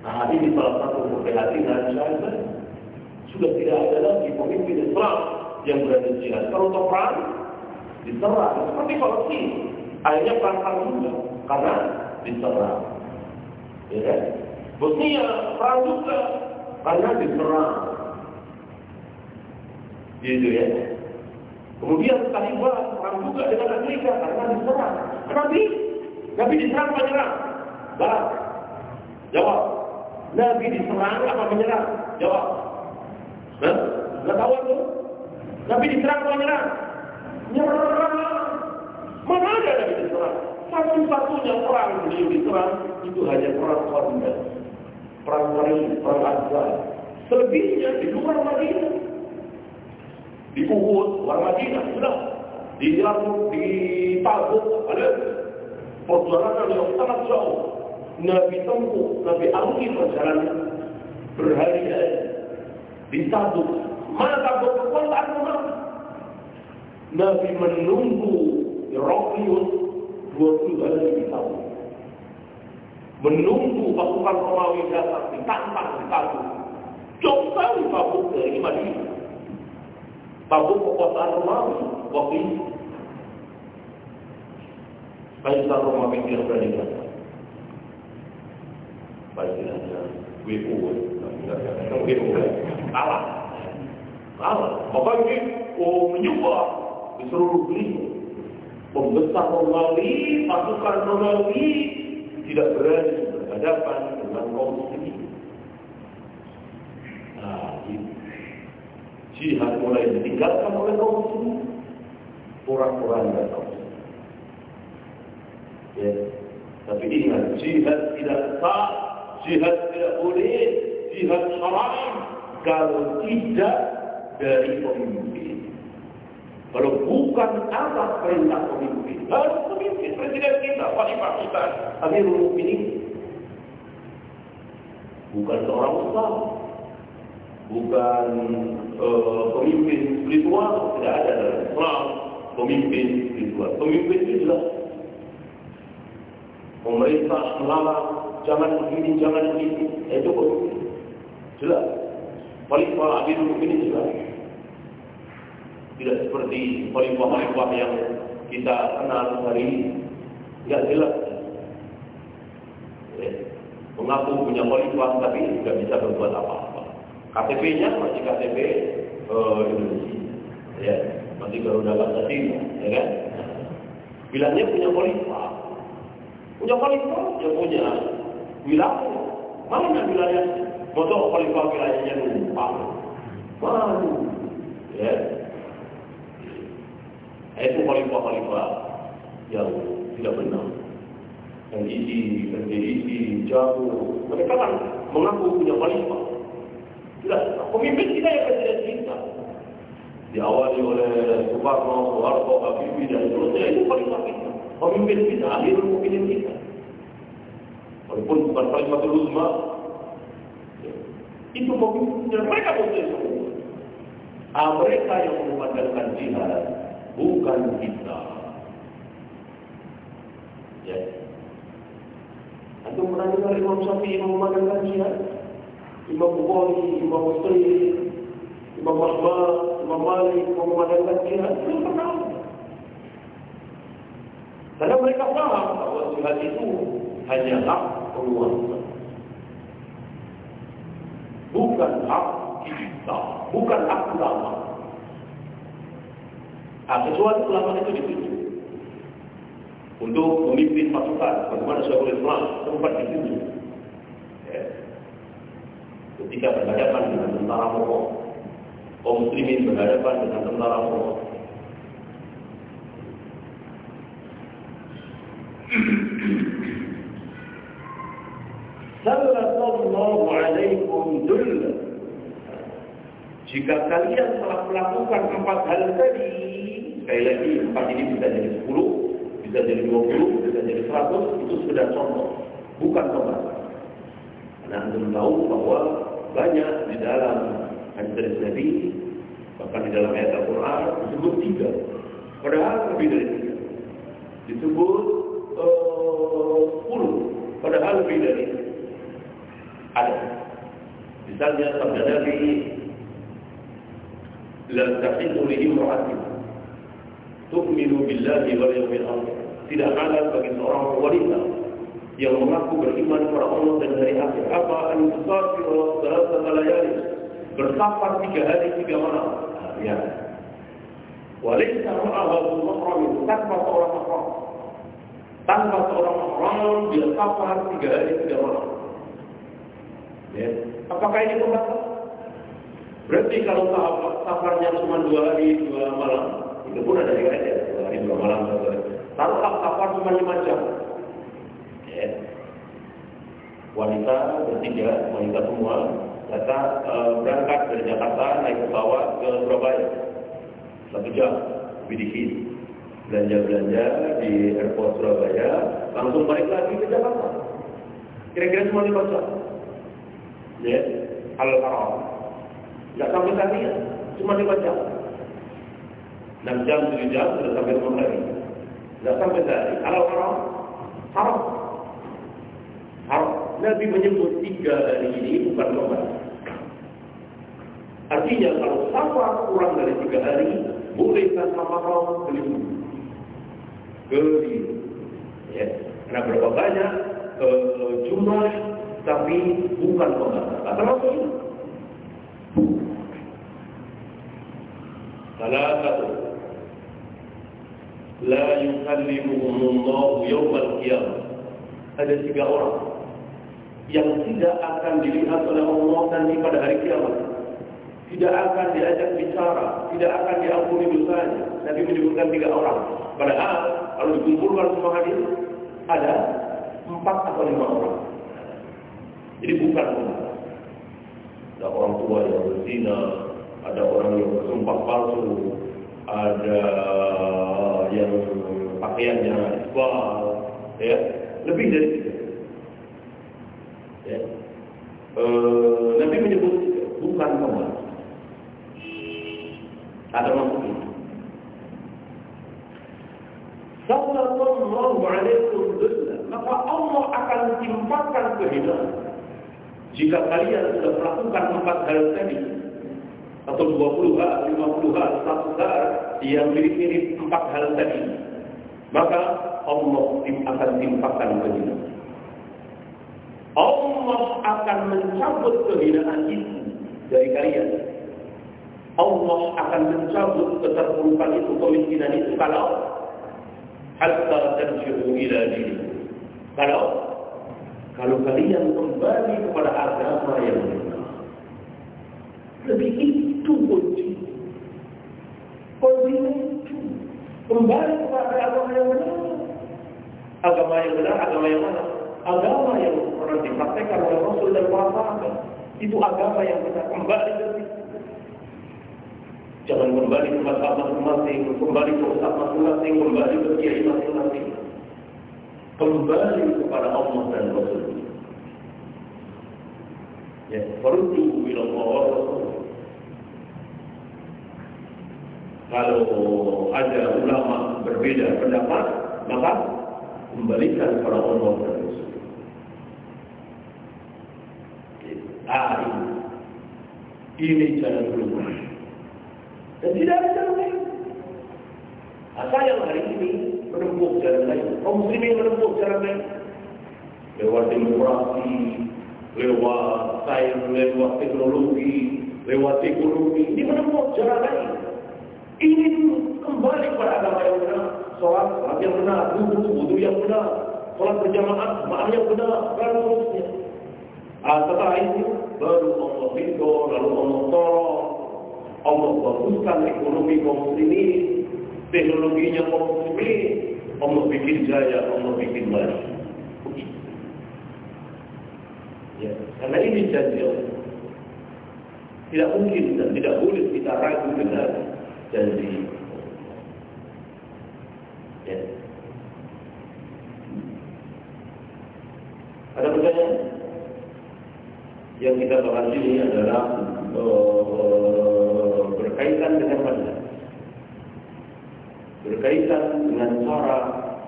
Nah, ini salah satu keprihatinan saya. Sudah tidak ada lagi pemimpin Islam yang berada jihad. Kalau untuk perang, diserang. Seperti Palestina. Akhirnya perang juga. Karena diserang. Ya kan? Bosnia perang juga. Karena diserang. Gitu ya. Kemudian Taliban perang juga dengan Amerika karena diserang. Nabi, Nabi diserang menyerang? Barat. Jawab. Nabi diserang apa menyerang? Jawab. Hah? Nggak tahu itu? Nabi diserang apa menyerang? Nyerang. Mana ada Nabi diserang? Satu-satunya perang beliau diserang itu hanya perang Khandaq. Perang Paris, perang Azhar. Selebihnya di luar Madinah di Uhud, luar Madinah, sudah. Di Yarmuk, di Tabuk, ada perjalanan yang sangat jauh. Nabi tempuh, Nabi alami perjalanan berhari-hari di Tabuk. Mana Tabuk menang? Nabi menunggu Heraklius 20 hari di Tabuk. Menunggu pasukan Romawi datang ditantang di Tabuk. Jauh sekali Tabuk dari Madinah. Tabuk kekuasaan Romawi waktu itu. Kaisar Romawi tidak berani kata. Baiknya WO, WO, kalah, kalah. Maka ini oh menyumbang di seluruh dunia. Pembesar Romawi, pasukan Romawi tidak berani berhadapan dengan kaum muslimin. Nah, itu jihad mulai ditinggalkan oleh kaum muslimin kurang-kurang dan kaum Ya. Tapi ingat, jihad tidak sah, jihad tidak boleh, jihad haram kalau tidak dari pemimpin. Kalau bukan atas perintah pemimpin, harus pemimpin presiden kita, khalifah kita, Amirul Mukminin. Bukan seorang ustaz, bukan uh, pemimpin spiritual, tidak ada dalam Islam pemimpin spiritual. Pemimpin itu jelas. Pemerintah melarang jangan begini, jangan begini, itu pemimpin. Jelas. Khalifah Amirul Mukminin jelas. Tidak seperti khalifah-khalifah yang kita kenal hari ini. Tidak jelas. Ya. Mengaku punya khalifah tapi tidak bisa berbuat apa-apa. KTP-nya masih KTP uh, Indonesia. Ya, masih Garuda Pancasila, ya kan? Bilangnya punya khalifah. Punya khalifah, ya punya wilayah. Mana wilayah? Motor khalifah wilayahnya lupa. Mana? Ya, itu khalifah-khalifah yang tidak benar. Yang isi, yang isi, jauh. Mereka kan mengaku punya khalifah. Tidak, pemimpin kita yang presiden kita. Diawali oleh Soekarno, Soeharto, Habibie, dan seterusnya. Itu khalifah kita. Pemimpin kita, akhir pemimpin kita. Walaupun bukan khalifah uzma. Itu pemimpin, mereka pemimpin semua. Ah, mereka yang mengumandangkan jihad bukan kita. Ya. Antum pernah dengar Imam Syafi'i memandangkan jihad? Imam Bukhari, Imam Muslim, Imam Ahmad, Imam Malik memandangkan jihad? Belum pernah. Karena mereka paham bahwa jihad itu hanya hak penguasa. Bukan hak kita, bukan hak ulama. Nah, kecuali ulama itu ditunjuk untuk memimpin pasukan, bagaimana Syekhul Islam tempat ditunjuk. Ya. Ketika berhadapan dengan tentara Moro, kaum muslimin berhadapan dengan tentara Moro. Sallallahu alaikum dulla. Jika kalian telah melakukan empat hal tadi, Sekali lagi, empat ini bisa jadi 10, bisa jadi 20, bisa jadi 100, itu sudah contoh, bukan pembahasan. Karena Anda tahu bahwa banyak di dalam hadis Nabi, bahkan di dalam ayat Al-Quran, disebut tiga. Padahal lebih dari tiga. Disebut uh, padahal lebih dari ada. Misalnya sabda Nabi, "La tahillu li tu'minu billahi wal yawmil akhir. Tidak halal bagi seorang wanita yang mengaku beriman kepada Allah dan hari akhir. Apa an tusafir salat layali bersafar tiga hari tiga malam. Ya. Walaysa ma'ahu mahram tanpa seorang mahram. Tanpa seorang mahram dia safar tiga hari tiga malam. Ya. Apakah ini pembatas? Berarti kalau safarnya cuma dua hari dua malam, itu pun ada dua hari dua malam. Taruhlah kapal cuma lima jam. Ya. Wanita bertiga, wanita semua datang e, berangkat dari Jakarta naik pesawat ke Surabaya. Satu jam lebih dikit. Belanja-belanja di airport Surabaya langsung balik lagi ke Jakarta. Kira-kira cuma lima jam. Ya. Al haram. Nggak sampai tadi ya cuma lima jam 6 jam, 7 jam sudah sampai rumah hari. Tidak sampai sehari. Kalau haram, haram. Haram. Nabi menyebut tiga hari ini bukan lomba. Artinya kalau safar kurang dari tiga hari, boleh tanpa mahram keliru. Keliru. Ya. Karena berapa banyak uh, jumlah tapi bukan pembatas. Akan masuk ini. Salah satu la yukallimuhum Allah yawmal qiyamah. Ada tiga orang yang tidak akan dilihat oleh Allah nanti pada hari kiamat. Tidak akan diajak bicara, tidak akan diampuni dosanya. Nabi menyebutkan tiga orang. Padahal kalau dikumpulkan semua hadis ada empat atau lima orang. Jadi bukan ada orang tua yang berzina, ada orang yang bersumpah palsu, ada yang pakaiannya isbal, ya lebih dari itu. Ya. E, Nabi menyebut bukan pembalas. Ada maksudnya. Sallallahu alaikum maka Allah akan timpakan kehinaan. Jika kalian sudah melakukan empat hal tadi, atau 20 hal, 50 hal, 100 hal yang mirip-mirip empat hal tadi, maka Allah akan timpakan kehinaan. Allah akan mencabut kehinaan itu dari kalian. Allah akan mencabut keterpurukan itu, kemiskinan itu kalau hatta tarji'u ila dini. Kalau kalau kalian kembali kepada agama yang benar. Lebih itu kunci. Kunci itu kembali kepada agama yang benar. Agama yang benar, agama yang mana? Agama yang pernah dipraktekkan oleh Rasul dan para sahabat. Itu agama yang benar. Kembali ke. Jangan kembali ke mazhab masing-masing, kembali ke ustaz masing-masing, kembali ke kiai masing-masing. Kembali kepada Allah dan Rasul. Ya, fardu ila Allah. Kalau ada ulama berbeda pendapat, maka kembalikan kepada Allah dan. Ah, ini. Ini jalan keluar. Dan tidak ada jalan lain. Nah, saya hari ini menempuh jalan lain. Kaum muslimin menempuh jalan lain. Lewat demokrasi, lewat sains, lewat teknologi, lewat ekonomi. Ini menempuh jalan lain. Ini kembali pada agama yang benar. Sholat, sholat yang benar. Wudhu, wudhu yang benar. Sholat berjamaah, maaf yang benar. Dan seterusnya. Ah, setelah itu, baru Allah ridho, lalu Allah tolong, Allah baguskan ekonomi kaum muslimin, teknologinya kaum muslimin, Allah bikin jaya, Allah bikin maju. Ya, karena ini janji Allah. Tidak mungkin dan tidak boleh kita ragu dengan janji. Ya. Ada pertanyaan? Yang kita bahas ini adalah uh, berkaitan dengan mana? Berkaitan dengan cara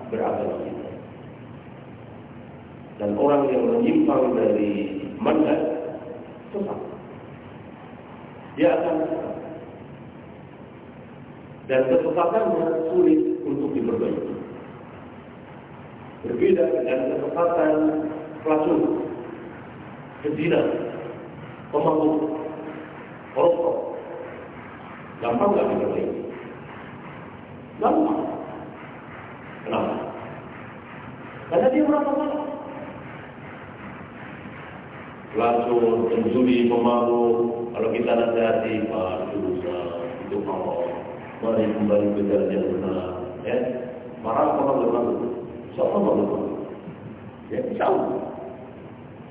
beragama kita. Dan orang yang menyimpang dari manhaj sesat. Dia akan. Dan kesesatannya sulit untuk diperbaiki. Berbeda dengan kesesatan pelacur, kezina, pemabuk, rokok. Gampang nggak diperbaiki? Gampang. Kenapa? Karena dia merasa salah. Pelacur, penjudi, pemabuk, kalau kita nasihati, Pak, itu itu haram. Mari kembali ke jalan yang benar. Ya, marah apa berlalu? Insya Allah berlalu. Ya, Allah.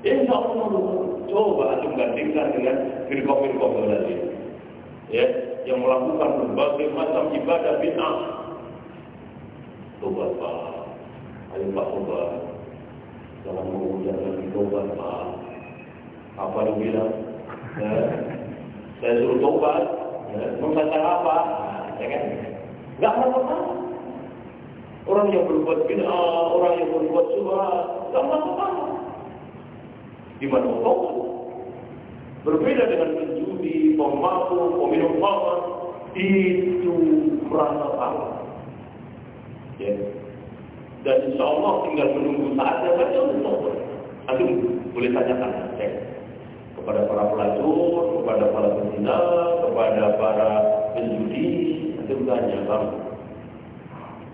Insya Allah berlalu. Coba antum bandingkan dengan firqah-firqah yang lain. Ya, yang melakukan berbagai macam ibadah bid'ah. Tobat Pak. Ayo Pak tobat. Jangan mengujar lagi tobat Pak. Apa lu bilang? Ya. Saya suruh tobat. Ya. Membaca apa? Ya kan? Gak apa-apa. Orang yang berbuat bid'ah, orang yang berbuat subhat, gak apa-apa. Gimana mau tobat? Berbeda dengan penjudi, pemabuk, peminum khamar, itu merasa salah. Ya. Dan insya Allah tinggal menunggu saatnya saja untuk. Aduh, boleh tanyakan ya. kepada para pelacur, kepada para pezina, kepada para penjudi, tanya kamu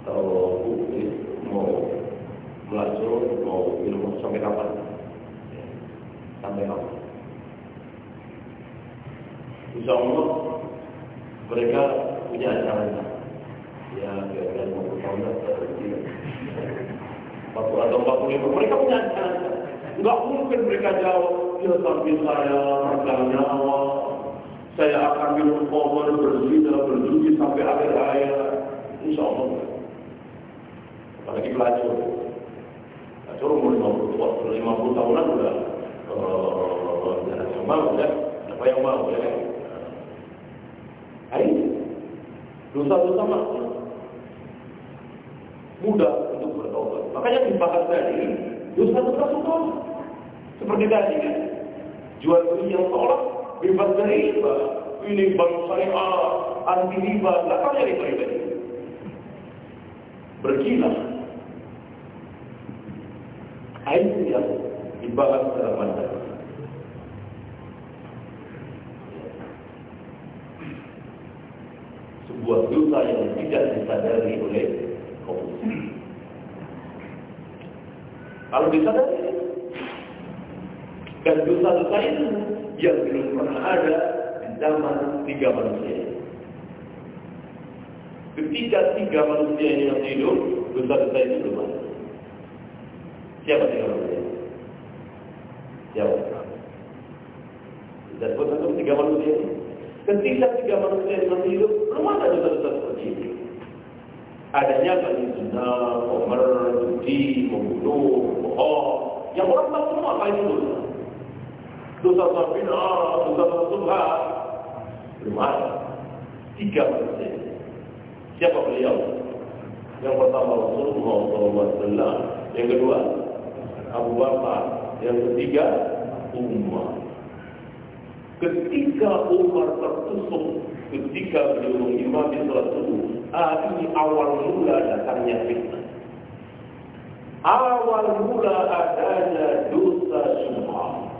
kalau mau melacur, mau ilmu sampai kapan? Ya. Sampai kapan? Insya Allah mereka punya acara ya kira-kira mau tahun atau tidak 40 atau 45 mereka punya anak Enggak mungkin mereka jawab, ya tapi saya meregang nyawa, saya akan minum khamr berzina berjudi sampai akhir hayat. Insya Allah. Apalagi pelacur. Pelacur umur 50, 50 tahunan udah uh, yang mau ya, apa yang mau ya. Ayo, dosa-dosa maksud mudah untuk bertobat. Makanya dibahas tadi, dosa-dosa suka. Seperti tadi kan, jual beli yang tolak bebas dari riba. Ini bank syariah, anti riba, nggak tahu ya riba riba Berkilah. Itu yang dibahas dalam mandat. Sebuah dosa yang tidak disadari oleh kaum Kalau disadari, dan dosa-dosa itu yang belum pernah ada di zaman tiga manusia. Ketika tiga manusia ini yang hidup, dosa-dosa itu belum ada. Siapa tiga manusia? Siapa? Dan buat satu tiga manusia ini. Ketika tiga manusia ini masih hidup, belum ada dosa-dosa seperti ini. Adanya bagi zina, komer, judi, membunuh, bohong. Yang orang tahu semua apa itu dosa dosa bina, dosa subhat. Belum ada. Tiga manusia. Siapa beliau? Yang pertama Rasulullah SAW. Yang kedua Abu Bakar. Yang ketiga Umar. Ketika Umar tertusuk, ketika beliau mengimami sholat subuh, ah, ini awal mula datangnya fitnah. Awal mula adanya dosa syubhat.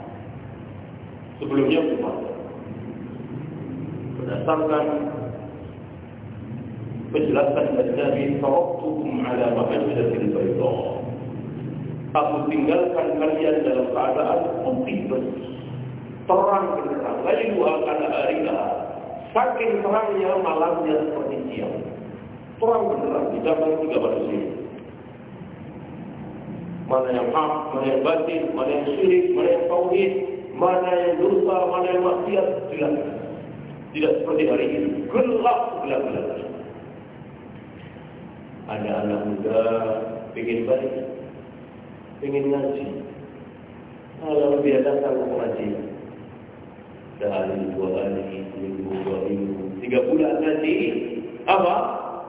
Sebelumnya belum ada. Berdasarkan penjelasan Nabi Taraktukum ala mahajjatil bayda. Aku tinggalkan kalian dalam keadaan putih Terang benderang Lalu akan harinya Saking terangnya malamnya seperti siang. Terang benderang dalam tiga manusia Mana yang hak, mana yang batin, mana yang syirik, mana yang tauhid mana yang dosa, mana yang maksiat, jelas. Tidak seperti hari ini. Gelap, gelap-gelap. Ada anak muda ingin baik, ingin ngaji. Kalau dia datang ke pengajian, sehari, dua hari, minggu, dua minggu, tiga bulan ngaji, apa?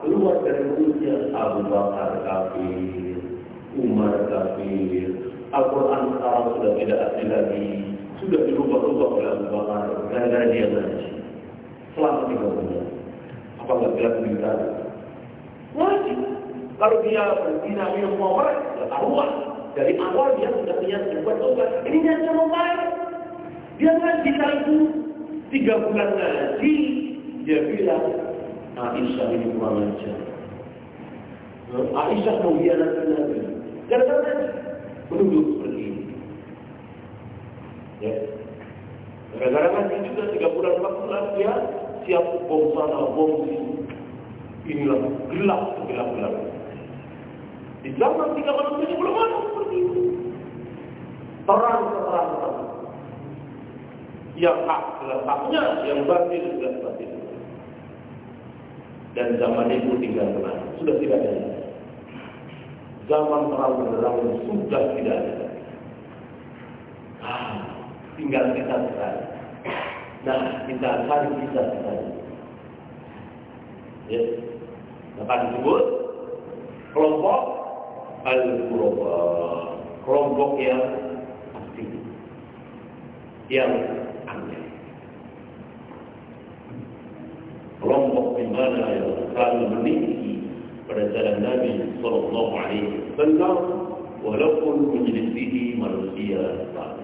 Keluar dari mulutnya Abu Bakar kafir, Umar kafir, Al-Quran sekarang sudah tidak asli lagi, sudah dirubah-rubah oleh Abu Bakar gara-gara dia ngaji selama tiga bulan. Apa nggak bilang berita? Wajib. Kalau dia berzina minum khamr, ya tahuan. Dari awal dia sudah niat berbuat dosa. Ini niatnya mau bayar. Dia ngaji itu tiga bulan ngaji, dia bilang Aisyah ini kurang ajar. Aisyah nanti Nabi. Gara-gara. Menuduh. Ya. Gara-gara ngaji juga tiga bulan empat bulan dia siap bom sana bom sini. Inilah gelap gelap gelap. Di zaman tiga malam ini belum ada seperti itu. Terang terang terang. Yang hak gelap haknya, yang batin gelap batin. Dan zaman itu tinggal tenang, sudah tidak ada. Zaman terang benderang sudah tidak ada. Ah, tinggal kita sekali. Nah, kita cari kita sekali. Ya. Maka disebut kelompok al-qurba. Kelompok yang aktif. Yang aneh. Kelompok di mana yang selalu meninggi pada jalan Nabi Sallallahu Alaihi Wasallam walaupun menjadi manusia saleh.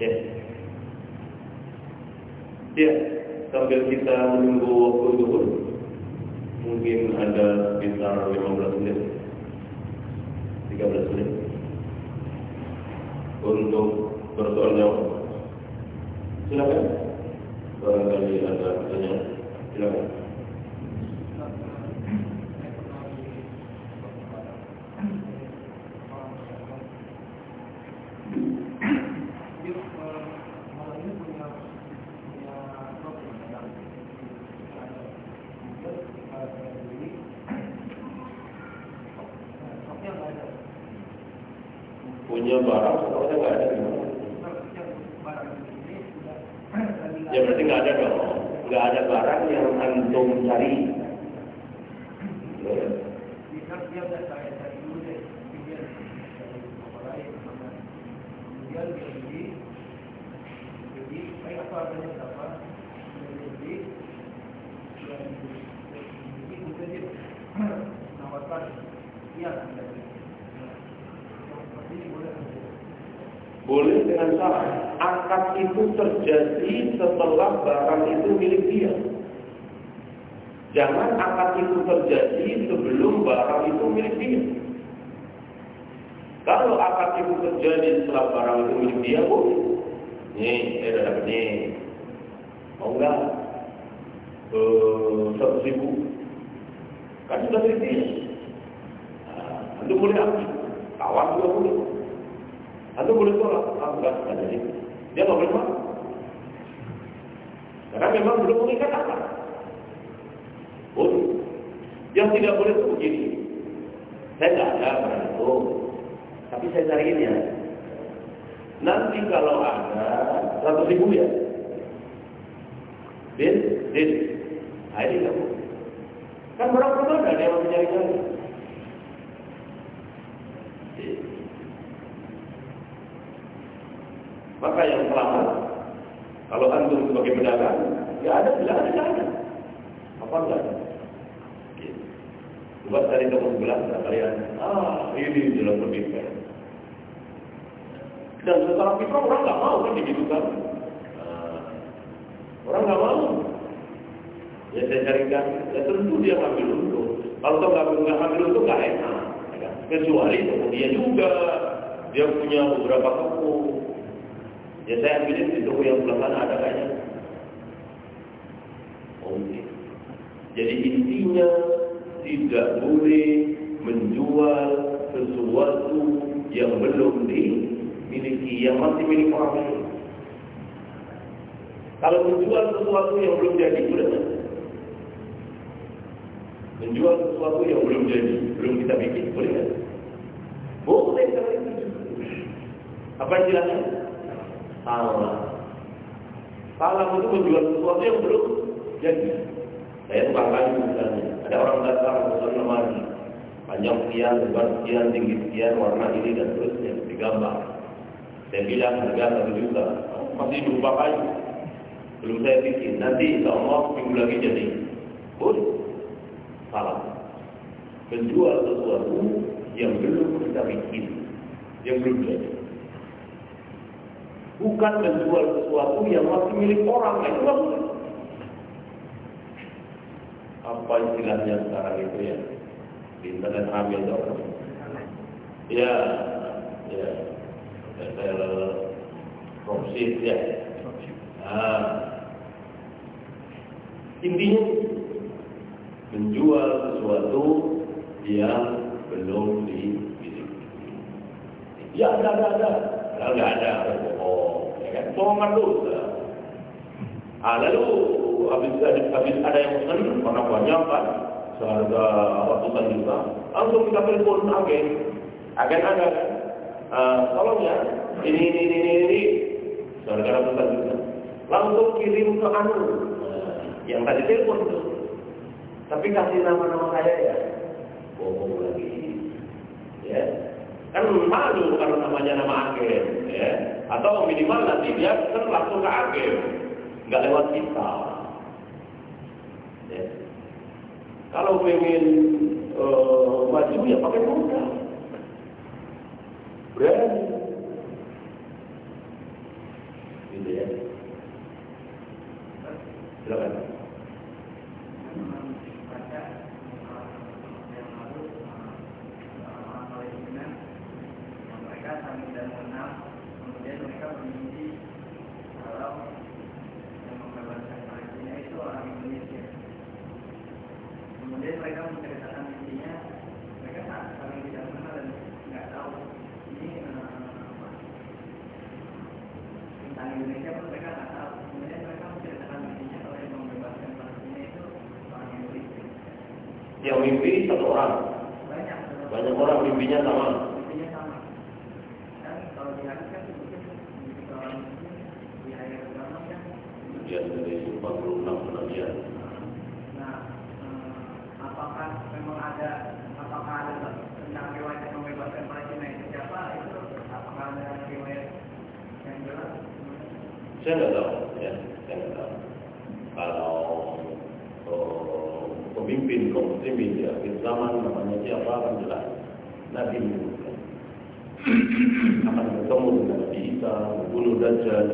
Ya. Ya, sambil kita menunggu waktu zuhur, mungkin ada sekitar 15 menit, 13 menit untuk bersoal jawab. Silakan. Barangkali ada pertanyaan. Silakan. punya barang sekolahnya nggak ada gimana? Ya berarti nggak ada dong. Nggak ada barang yang antum cari. Ya. Boleh dengan syarat akad itu terjadi setelah barang itu milik dia. Jangan akad itu terjadi sebelum barang itu milik dia. Kalau akad itu terjadi setelah barang itu milik dia. Nih, saya udah dapat nih. Mau enggak? Eh, satu ribu. Kan sudah milik dia. Nah, itu boleh ambil. Tawar juga boleh. Anda boleh tolak, ah, jadi. Dia nggak boleh. Karena memang belum mengikat apa. Boleh. Yang tidak boleh itu begini. Saya tidak ada itu. Tapi saya cari ini ya. Nanti kalau ada satu ribu ya. Din, din. Nah, ini kamu. Kan belum ada, mau mencari-cari. Maka yang selamat, kalau antum sebagai pedagang, ya ada, tidak ada, tidak ada. Apa enggak ada? Buat dari toko sebelah, kalian, ah ini lebih fair. Dan secara fitrah orang nggak mau kan begitu kan? Nah, orang nggak mau. Ya saya carikan, ya tentu dia ngambil untung. Kalau toh nggak nggak ngambil untung nggak enak. Ya kan? Kecuali dia juga dia punya beberapa toko. Ya saya ambilin toko yang sebelah sana ada kayaknya. Okay. Jadi intinya tidak boleh menjual sesuatu yang belum dimiliki, yang masih milik orang lain. Kalau menjual sesuatu yang belum jadi, boleh Menjual sesuatu yang belum jadi, belum kita bikin, boleh nggak? Boleh kalau itu. Apa istilahnya? Salah. Salah itu menjual sesuatu yang belum jadi. Saya tukang kayu misalnya. Ada orang datang pesan lemari. Panjang sekian, lebar sekian, tinggi sekian, warna ini dan seterusnya. Digambar. Saya bilang harga satu juta. Masih berupa kayu. Belum saya bikin. Nanti insya Allah minggu lagi jadi. Boleh. Salah. Menjual sesuatu yang belum kita bikin. Yang belum jadi. Bukan menjual sesuatu yang masih milik orang. Itu apa istilahnya sekarang itu ya? Di internet hamil dong ya ya. Saya profit ya. Nah, intinya menjual sesuatu yang belum dimiliki ya ada ada ada kalau nggak ada bohong ya kan? Bohongan dosa ah lalu habis ada, habis ada yang pesan banyak kan? Seharga ratusan juta. Langsung kita telepon agen. Agen ada kan? Uh, tolong ya. Ini ini ini ini, ini. seharga ratusan juta. Langsung kirim ke anu. Yang tadi telepon itu. Tapi kasih nama-nama saya ya. Bohong lagi. Ya kan malu kalau namanya nama agen ya atau minimal nanti dia kan langsung ke agen nggak lewat kita Ya. Kalau pengen uh, maju ya pakai modal. Berani. Gitu ya. Silakan.
mereka saling tidak mengenal kemudian mereka bermimpi kalau yang membebaskan Palestina itu orang Indonesia kemudian mereka menceritakan mimpinya mereka saling tidak mengenal dan nggak tahu ini apa tentang Indonesia pun mereka nggak tahu kemudian mereka menceritakan mimpinya kalau yang membebaskan Palestina itu orang Indonesia
Yang mimpi satu orang.
banyak
Banyak orang mimpinya sama.
mimpinya sama
sekian dari 46 penabian.
Nah, eh, apakah memang ada apakah ada tentang riwayat yang membebaskan Palestina itu siapa? Itu apakah ada riwayat yang jelas?
Saya nggak tahu, ya, saya nggak tahu. Kalau eh, pemimpin kaum muslimin di zaman namanya siapa akan jelas. Nabi akan bertemu dengan Nabi Isa, membunuh Dajjal.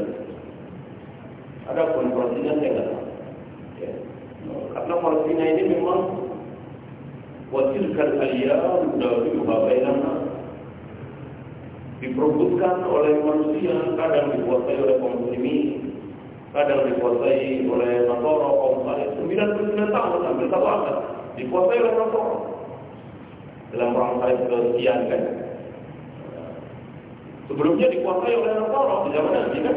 Ada pun Palestina saya nggak tahu. Ya. Karena Palestina ini memang wasilkan aliyah dawiluha bainana diperebutkan oleh manusia kadang dikuasai oleh kaum muslimin kadang dikuasai oleh Nasara kaum Saleh. 99 tahun hampir satu abad dikuasai oleh Nasara. Dalam perang kesekian kan. Sebelumnya dikuasai oleh Nasara di zaman Nabi kan.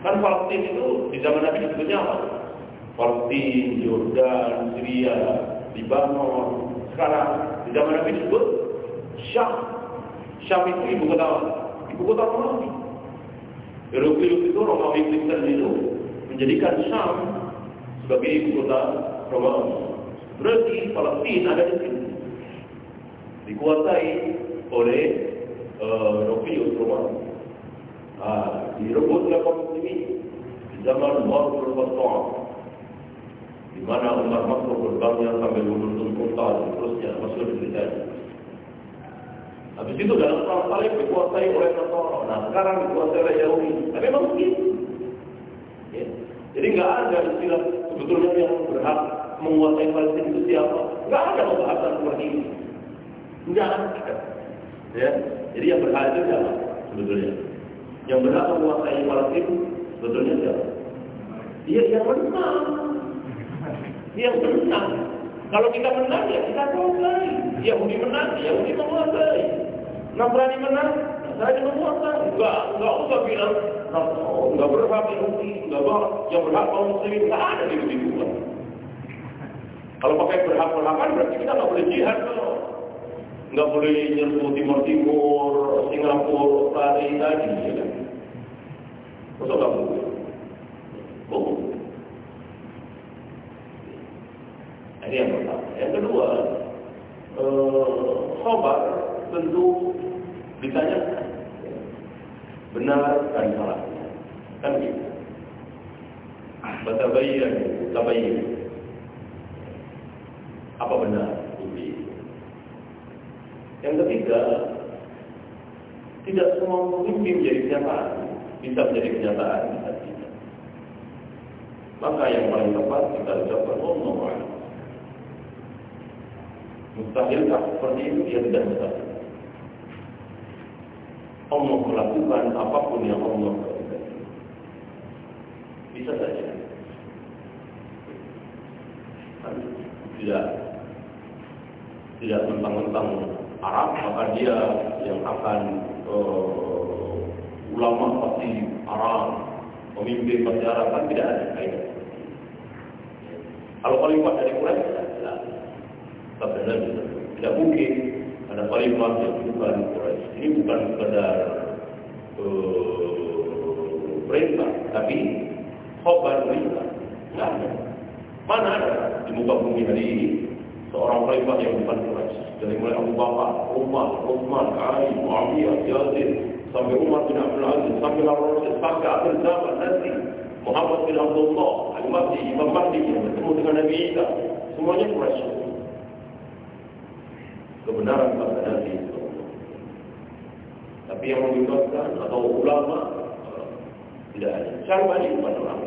Kan Palestina itu di zaman Nabi disebutnya apa? Palestina, Jordan, Syria, Libanon. Sekarang di zaman Nabi disebut Syam Syam itu ibu kota ibu kota Romawi Heraklius itu Romawi Kristen itu menjadikan Syam sebagai ibu kota Romawi berarti Palestina ada di sini dikuasai oleh Heraklius Romawi ah, direbut oleh kaum muslimin di zaman bin Khattab di mana Umar masuk berbangnya sampai menuntun kota dan terusnya masuk di ceritanya. Habis itu dalam perang salib dikuasai oleh Nasara. Nah sekarang dikuasai oleh Yahudi. Tapi memang begitu. Ya. Jadi nggak ada istilah sebetulnya yang berhak menguasai Palestina itu siapa. Nggak ada pembahasan seperti ini. Nggak ada. Ya. Jadi yang berhak itu siapa sebetulnya? Yang berhak menguasai Palestina sebetulnya siapa? Dia yang menang yang menang. Kalau kita menang ya kita kuasai. Yahudi menang, Yahudi menguasai. Nasrani menang, Nasrani menguasai. Enggak, enggak usah bilang, oh, enggak berhak Yahudi, enggak berhak. Yang berhak kaum muslimin enggak ada di begitu. Kalau pakai berhak-berhakan berarti kita enggak boleh jihad loh. Enggak boleh nyerbu Timur Timur, Singapura, Australia tadi. Ya kan? Masa enggak boleh? Oh, Ini yang pertama. Yang kedua, eh, khobar tentu ditanyakan benar dan salahnya. Kan gitu. Batabayan, tabayin. Apa benar? Bukti. Yang ketiga, tidak semua pemimpin menjadi kenyataan. Bisa menjadi kenyataan, bisa tidak. Maka yang paling tepat kita ucapkan Allah Mustahilkah seperti itu? Ya tidak mustahil. Allah melakukan apa pun yang Allah lakukan. Bisa saja. Tidak tidak mentang-mentang Arab maka dia yang akan uh, ulama pasti Arab pemimpin pasti Arab kan tidak ada kaitan. Kalau khalifah dari Quraisy tidak tidak mungkin ada khalifah yang bukan Quraisy. Ini bukan sekedar uh, perintah, tapi khobar perintah. Tidak ada. Mana ada di muka bumi hari ini seorang khalifah yang bukan Quraisy? Dari mulai Abu Bakar, Umar, Utsman, Ali, Muawiyah, Yazid, sampai Umar bin Abdul Aziz, sampai Rasul, sampai akhir zaman nanti Muhammad bin Abdullah, Al-Mahdi, Imam Mahdi yang bertemu dengan Nabi Isa, semuanya Quraisy. Kebenaran pada Nabi Tapi yang membebaskan atau ulama tidak ada. Cari balik pada ulama.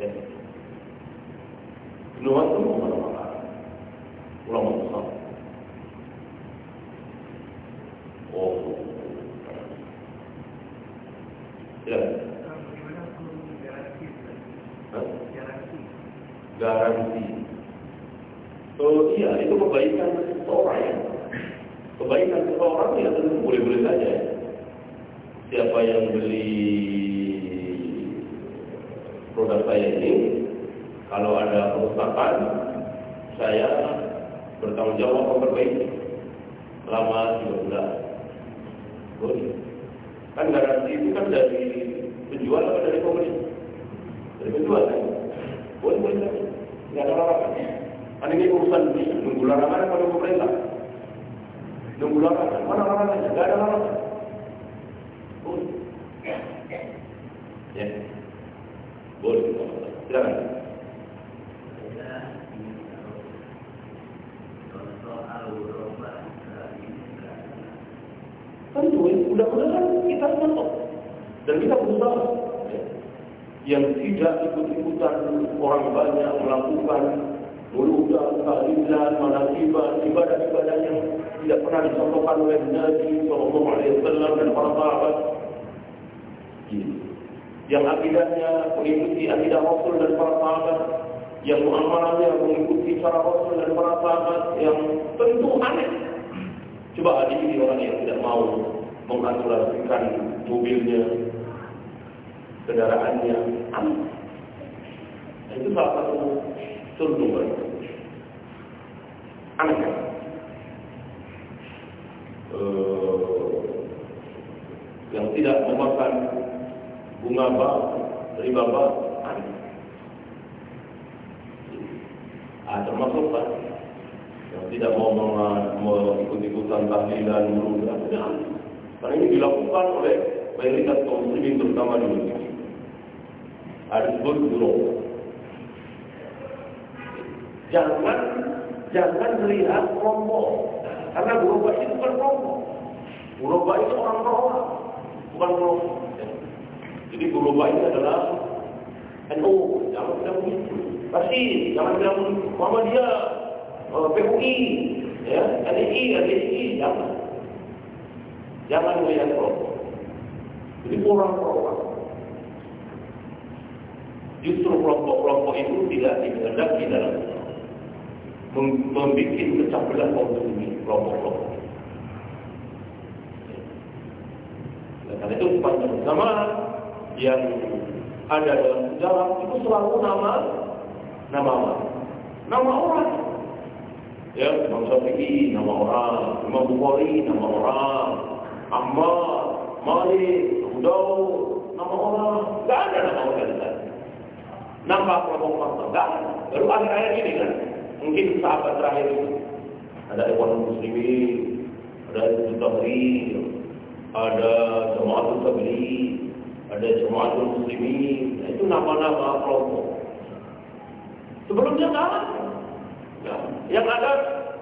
Ya. Nuan itu pada ulama. Ulama besar. Oh. Ya.
Garansi? Garansi.
Oh iya, itu kebaikan seseorang ya. Kebaikan seseorang ya tentu boleh-boleh saja. Siapa yang beli produk saya ini, kalau ada kerusakan, saya bertanggung jawab memperbaiki selama tiga bulan. Kan garansi itu kan dari Penjual apa dari pembeli? Dari penjual kan? Boleh boleh saja. Tidak ada larangan. Kan ini urusan nunggu larangan apa nunggu perintah? Nunggu larangan. Mana larangannya? Tidak ada larangan. Boleh. Ya. Boleh. Silakan. Tentu, mudah-mudahan kita contoh dan kita berusaha yang tidak ikut-ikutan orang banyak melakukan muludah, tahlilan, manasiban, ibadah-ibadah yang tidak pernah dicontohkan oleh Nabi Sallallahu Alaihi Wasallam dan para sahabat. Yang akidahnya mengikuti akidah Rasul dan para sahabat, yang muamalahnya mengikuti cara Rasul dan para sahabat, yang tentu aneh. Coba ada ini orang yang tidak mau mengaturasikan mobilnya, kendaraannya, Nah, itu salah satu contoh Aneh kan? Uh, yang tidak memakan bunga bak, riba bak, aneh. Ah, termasuk kan? yang tidak mau mengikut-ikutan tahlilan merudah karena ini dilakukan oleh mayoritas kaum muslimin terutama di ada disebut buruk jangan jangan melihat kelompok karena buruk itu bukan kelompok buruk itu orang per orang bukan kelompok jadi buruk ini adalah NU jangan bilang begitu pasti jangan bilang Muhammadiyah oh, PUI, ya, LSI, LSI, jangan. Jangan melihat kelompok. Jadi orang orang. Justru kelompok-kelompok itu tidak dikehendaki dalam membuat pecah belah kaum muslimin kelompok-kelompok. Karena itu sepanjang zaman yang ada dalam sejarah itu selalu nama nama nama orang Ya, Imam Syafi'i nama orang, Imam Bukhari nama orang, Ammar, Malik, Abu Dawud nama orang. Tidak ada nama orang. Nama kelompok fakta, tidak ada. Baru akhir-akhir ini kan, mungkin sahabat terakhir itu. Ada Ikhwan Muslimin, ada Tahrir, ada Jamaatul Tabli, ada Jamaatul Muslimin. Itu nama-nama kelompok. Sebelumnya tidak ada. Ya. Yang ada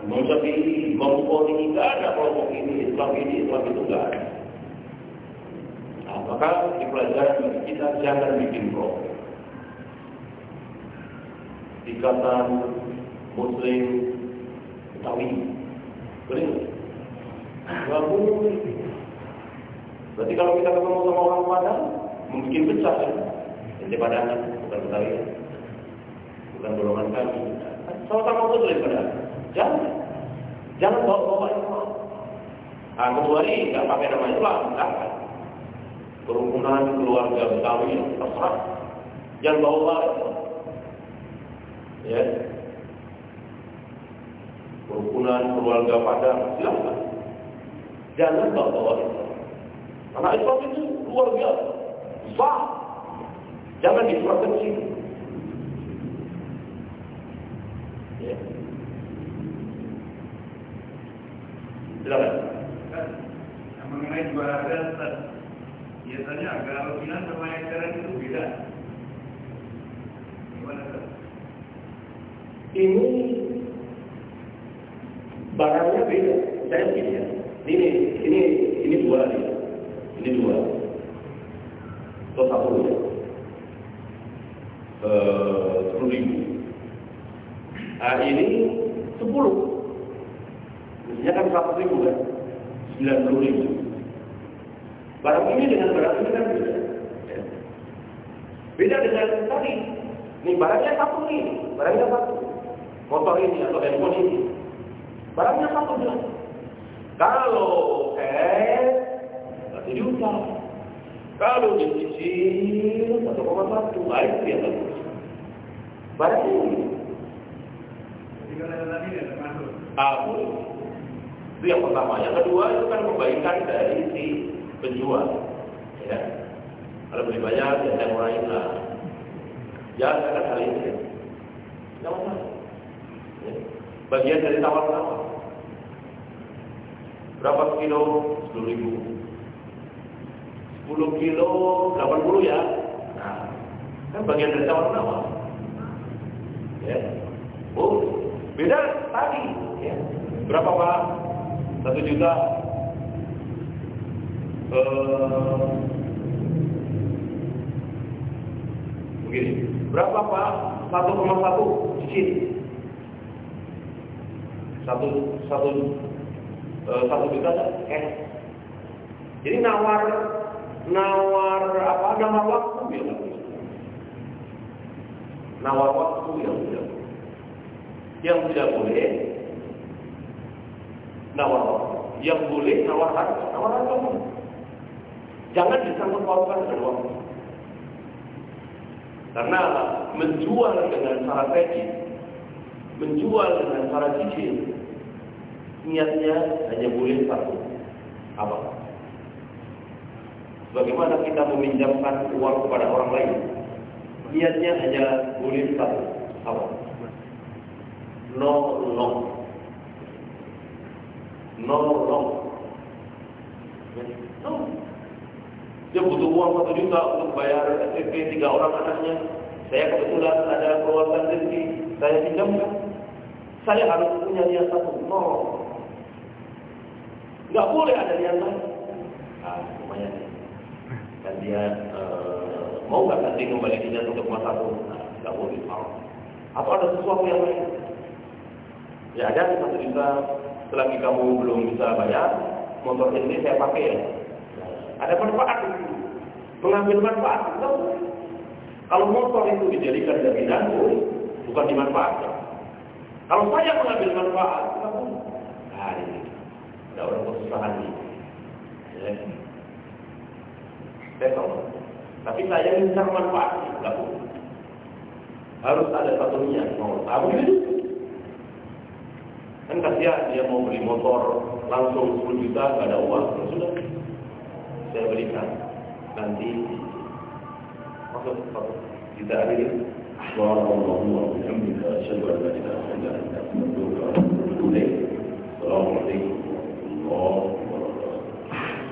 Imam Syafi'i, Imam Bukhari, ada kelompok ini, Islam ini, Islam itu tidak ada. Nah, maka di pelajaran kita jangan bikin kelompok. Ikatan Muslim Betawi. Boleh Tidak boleh. Berarti kalau kita ketemu sama orang Padang, mungkin pecah kan? Jadi Padangan, bukan Betawi. Bukan golongan kami. Sama-sama muslim benar. Jangan. Jangan bawa-bawa Islam. Nah, kecuali nggak pakai nama Islam, enggak. Kerukunan keluarga Betawi terserah. Jangan bawa Islam. Ya. Kerukunan keluarga Padang, silakan. Jangan bawa-bawa Islam. Karena Islam itu luar biasa. Besar. Jangan sini. Silakan.
Yang mengenai dua harga biasanya agak rukinan sama yang itu beda. Gimana?
Ini barangnya beda. Saya begini ya. Ini ini ini dua nih. Ini dua. Itu satu ya. Eh, sepuluh ribu. Nah, ini sepuluh. Mestinya kan 100 ribu kan? 90 ribu. Barang ini dengan barang ini kan beda. Beda dengan tadi. Ini barangnya satu nih, barangnya satu. Motor ini atau handphone ini. Barangnya satu jelas. Kalau cash, berarti diutang. Kalau dicicil, 1,1. Baik, dia bagus. Barang ini. Jadi kalau tadi tidak termasuk. Ah, itu yang pertama. Yang kedua itu kan kebaikan dari si penjual. Ya. Kalau beli banyak, ya saya murahin lah. Jangan katakan hal ini. Masalah. Ya. Bagian dari tawar-tawar. Berapa kilo? 10 ribu. 10 kilo 80 ya. Nah, kan bagian dari tawar-tawar. Ya. Oh, beda tadi. Ya. Berapa pak? Satu juta. Eh, begini. Berapa pak? Satu koma satu cicit. Satu satu eh, satu juta eh. Jadi nawar nawar apa? Nawar waktu ya. Nawar waktu yang tidak yang tidak boleh nawar waktu. Yang boleh nawar harga, nawar harga Jangan disangkut pautkan dengan waktu. Karena menjual dengan cara kredit, menjual dengan cara cicil, niatnya hanya boleh satu. Apa? Bagaimana kita meminjamkan uang kepada orang lain? Niatnya hanya boleh satu. Apa? Nolong. Nolong. No. Dia butuh uang satu juta untuk bayar SPP tiga orang anaknya. Saya kebetulan ada keluarga rezeki, saya pinjamkan. Saya harus punya niat satu. No. Nggak boleh ada niat lain. Nah, lumayan. Dan dia uh, mau nggak nanti kembalinya untuk masa satu? Nah, nggak boleh. Atau ada sesuatu yang lain? Ya ada satu juta. Selagi kamu belum bisa bayar, motor ini saya pakai ya. Ada manfaat. Mengambil manfaat itu. Kalau motor itu dijadikan jaminan, bukan dimanfaatkan. Kalau saya mengambil manfaat, nah ini ada orang kesusahan ini. Ya. Saya tahu. Tapi saya minta manfaat, tidak Harus ada satu niat mau tahu itu. Kan kasihan dia mau beli motor langsung 10 juta, gak ada uang, ya sudah saya berikan nanti masuk kita akhiri Subhanallah wa bihamdika asyhadu an la ilaha illa anta astaghfiruka all